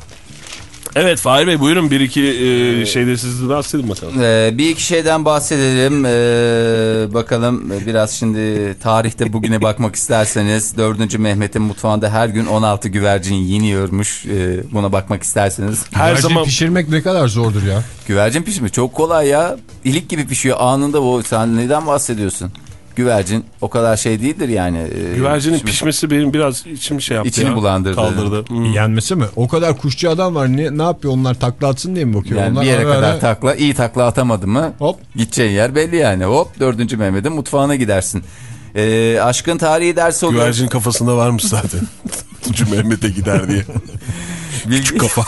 Evet Fahir Bey buyurun bir iki e, şeyde siz bahsedin bakalım. Ee, bir iki şeyden bahsedelim. Ee, bakalım e, biraz şimdi tarihte bugüne *laughs* bakmak isterseniz 4. Mehmet'in mutfağında her gün 16 güvercin yeniyormuş. Ee, buna bakmak isterseniz. Her Güvercin zaman pişirmek ne kadar zordur ya. Güvercin pişimi çok kolay ya. İlik gibi pişiyor anında o. Sen neden bahsediyorsun? Güvercin o kadar şey değildir yani. Ee, güvercinin pişimi- pişmesi benim biraz içim şey yaptı İçini ya. bulandırdı. Kaldırdı. Hmm. Yenmesi mi? O kadar kuşçu adam var. Ne, ne yapıyor? Onlar takla atsın diye mi bakıyor? Yani Onlar bir yere ara kadar ara- takla, iyi takla atamadı mı Hop. gideceğin yer belli yani. Hop 4. Mehmet'in mutfağına gidersin. Ee, aşkın tarihi dersi oluyor. Güvercin kafasında varmış zaten. *laughs* Tucu Mehmet'e gider diye. Bilgi, Kafa. *laughs*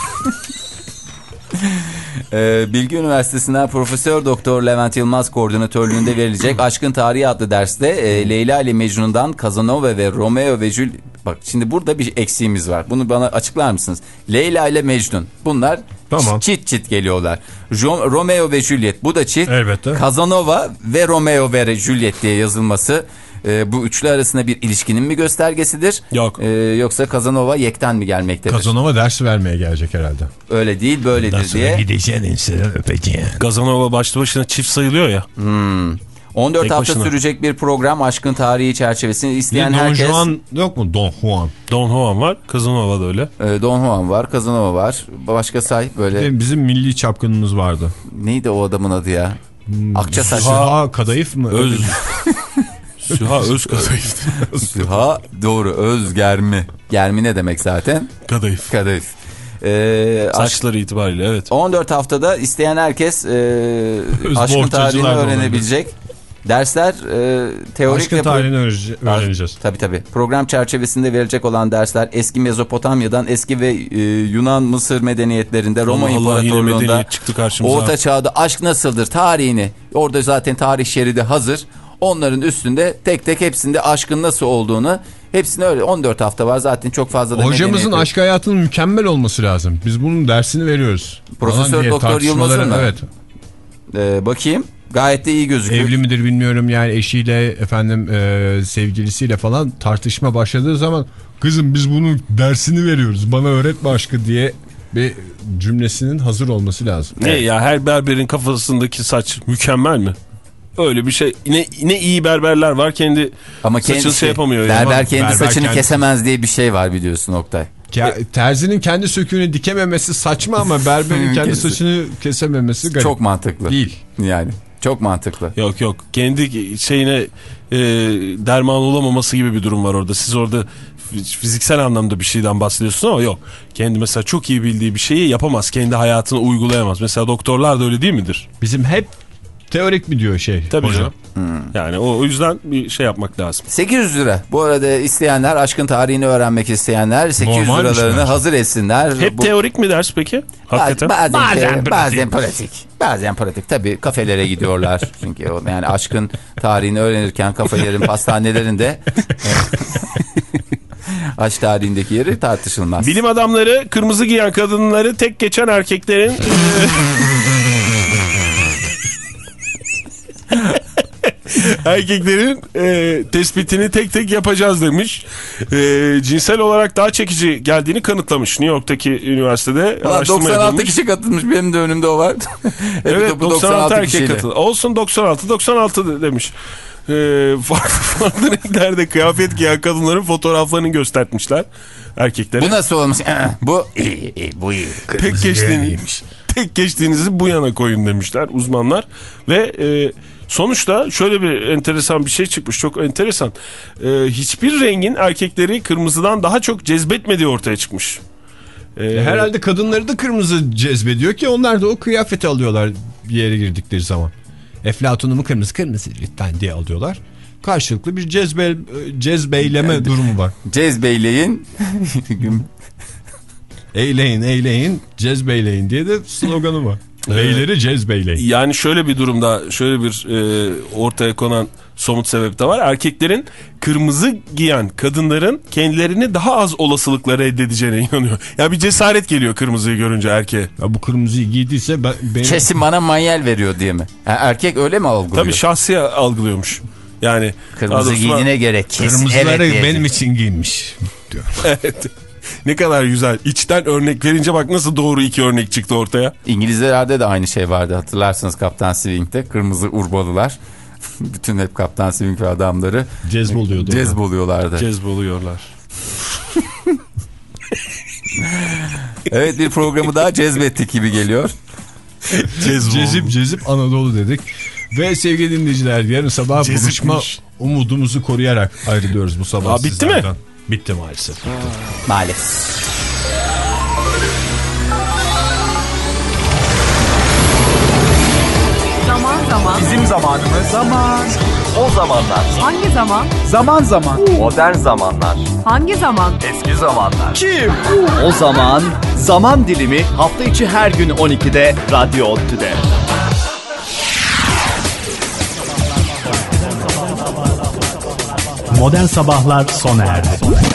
Ee, Bilgi Üniversitesi'nden Profesör Doktor Levent Yılmaz koordinatörlüğünde verilecek *clears throat* Aşkın Tarihi adlı derste e, Leyla ile Mecnun'dan Casanova ve Romeo ve Jul... Bak şimdi burada bir eksiğimiz var. Bunu bana açıklar mısınız? Leyla ile Mecnun. Bunlar Tamam. çit çit geliyorlar. Jo- Romeo ve Juliet bu da çift. Elbette. Casanova ve Romeo ve Juliet diye yazılması e, bu üçlü arasında bir ilişkinin mi göstergesidir? Yok. E, yoksa Casanova yekten mi gelmektedir? Kazanova ders vermeye gelecek herhalde. Öyle değil böyledir diye. gideceksin insene öpeceğin. Gazanova başlı başına çift sayılıyor ya. 14 Tek hafta başına. sürecek bir program aşkın tarihi çerçevesini isteyen Don herkes. Juan yok mu? Don Juan. Don Juan var. Kazanova da öyle. E, Don Juan var, Kazanova var. Başka say böyle. Bizim milli çapkınımız vardı. Neydi o adamın adı ya? Akça saçlı. Kadayıf mı? Öz. *laughs* Süha Öz Kadayıf. *laughs* Süha doğru Özgermi. Germi ne demek zaten? Kadayıf. Kadayıf. E, aşk- Saçları itibariyle evet. 14 haftada isteyen herkes e, *laughs* aşkın tarihini öğrenebilecek. Dersler e, teorik Aşkın tarihini öğrenece- öğreneceğiz. Tabii tabii. Program çerçevesinde verilecek olan dersler eski Mezopotamya'dan eski ve e, Yunan Mısır medeniyetlerinde Roma Allah İmparatorluğu'nda medeniyet çıktı karşımıza. Orta Çağ'da aşk nasıldır tarihini orada zaten tarih şeridi hazır. Onların üstünde tek tek hepsinde aşkın nasıl olduğunu hepsini öyle 14 hafta var zaten çok fazla da Hocamızın aşk hayatının mükemmel olması lazım. Biz bunun dersini veriyoruz. Profesör Doktor Yılmaz'ın mı? Evet. Ee, bakayım gayet de iyi gözüküyor. Evli midir bilmiyorum yani eşiyle efendim e, sevgilisiyle falan tartışma başladığı zaman kızım biz bunun dersini veriyoruz bana öğretme aşkı diye bir cümlesinin hazır olması lazım. Ne ya her berberin kafasındaki saç mükemmel mi? Öyle bir şey. Ne, ne iyi berberler var kendi Ama saçını kendisi şey yapamıyor. ya. berber Ama kendi berber saçını kendisi- kesemez diye bir şey var biliyorsun Oktay. Ke- terzinin kendi söküğünü dikememesi saçma ama *laughs* berberin kendi saçını kesememesi garip. Çok mantıklı. Değil. Yani çok mantıklı. Yok yok. Kendi şeyine e, derman olamaması gibi bir durum var orada. Siz orada fiziksel anlamda bir şeyden bahsediyorsunuz ama yok. Kendi mesela çok iyi bildiği bir şeyi yapamaz. Kendi hayatını uygulayamaz. Mesela doktorlar da öyle değil midir? Bizim hep teorik mi diyor şey Tabii hoca. canım. Yani o, o yüzden bir şey yapmak lazım. 800 lira. Bu arada isteyenler aşkın tarihini öğrenmek isteyenler 800 Normalmiş liralarını bence. hazır etsinler. Hep Bu- teorik mi ders peki? Hakikaten. Bazen, bazen, pratik. bazen pratik. Bazen pratik. Tabii kafelere gidiyorlar. *laughs* Çünkü o, yani aşkın tarihini öğrenirken kafelerin pastanelerinde *laughs* aşk tarihindeki yeri tartışılmaz. Bilim adamları kırmızı giyen kadınları tek geçen erkeklerin *laughs* *laughs* erkeklerin e, tespitini tek tek yapacağız demiş. E, cinsel olarak daha çekici geldiğini kanıtlamış. New York'taki üniversitede araştırma 96 yapılmış. kişi katılmış benim de önümde o var. *laughs* Evet Bu 96 erkek kişiyle. katıldı. Olsun 96 96 demiş. *laughs* farklı farklı renklerde kıyafet giyen kadınların fotoğraflarını göstermişler erkeklere. Bu nasıl olmuş? bu iyi, iyi, bu iyi. tek geçtiğiniz, tek geçtiğinizi bu yana koyun demişler uzmanlar ve e, sonuçta şöyle bir enteresan bir şey çıkmış çok enteresan E, hiçbir rengin erkekleri kırmızıdan daha çok cezbetmediği ortaya çıkmış. E, Herhalde kadınları da kırmızı cezbediyor ki onlar da o kıyafeti alıyorlar bir yere girdikleri zaman. Eflatun'u kırmızı kırmızı lütfen diye alıyorlar. Karşılıklı bir cezbe, cezbeyleme durumu var. Cezbeyleyin. Eyleyin eyleyin cezbeyleyin diye de sloganı var. Beyleri cezbeyleyin. Yani şöyle bir durumda şöyle bir e, ortaya konan somut sebep de var. Erkeklerin kırmızı giyen kadınların kendilerini daha az olasılıkla reddedeceğine inanıyor. Ya bir cesaret geliyor kırmızıyı görünce erkeğe. Ya bu kırmızıyı giydiyse ben, benim... Kesin bana manyel veriyor diye mi? Ha, erkek öyle mi algılıyor? Tabii şahsi algılıyormuş. Yani Kırmızı giydiğine göre kesin Kırmızıları evet benim için giymiş diyor. Evet. Ne kadar güzel. İçten örnek verince bak nasıl doğru iki örnek çıktı ortaya. İngilizlerde de aynı şey vardı hatırlarsanız Kaptan Swing'de kırmızı urbalılar. *laughs* Bütün hep Kaptan Swing ve adamları Cezboluyordu. cezboluyorlardı. Cezboluyorlar. *laughs* evet bir programı daha cezbettik gibi geliyor. *laughs* Cezip cezip Anadolu dedik. Ve sevgili dinleyiciler yarın sabah Cezipmiş. buluşma umudumuzu koruyarak ayrılıyoruz bu sabah Aa, bitti mi? Bitti maalesef. Maalesef. Zaman zaman. Bizim zamanımız. Zaman. O zamanlar. Hangi zaman? Zaman zaman. Modern zamanlar. Hangi zaman? Eski zamanlar. Kim? O zaman zaman dilimi hafta içi her gün 12'de Radyo Ottu'da. Modern Sabahlar sona erdi.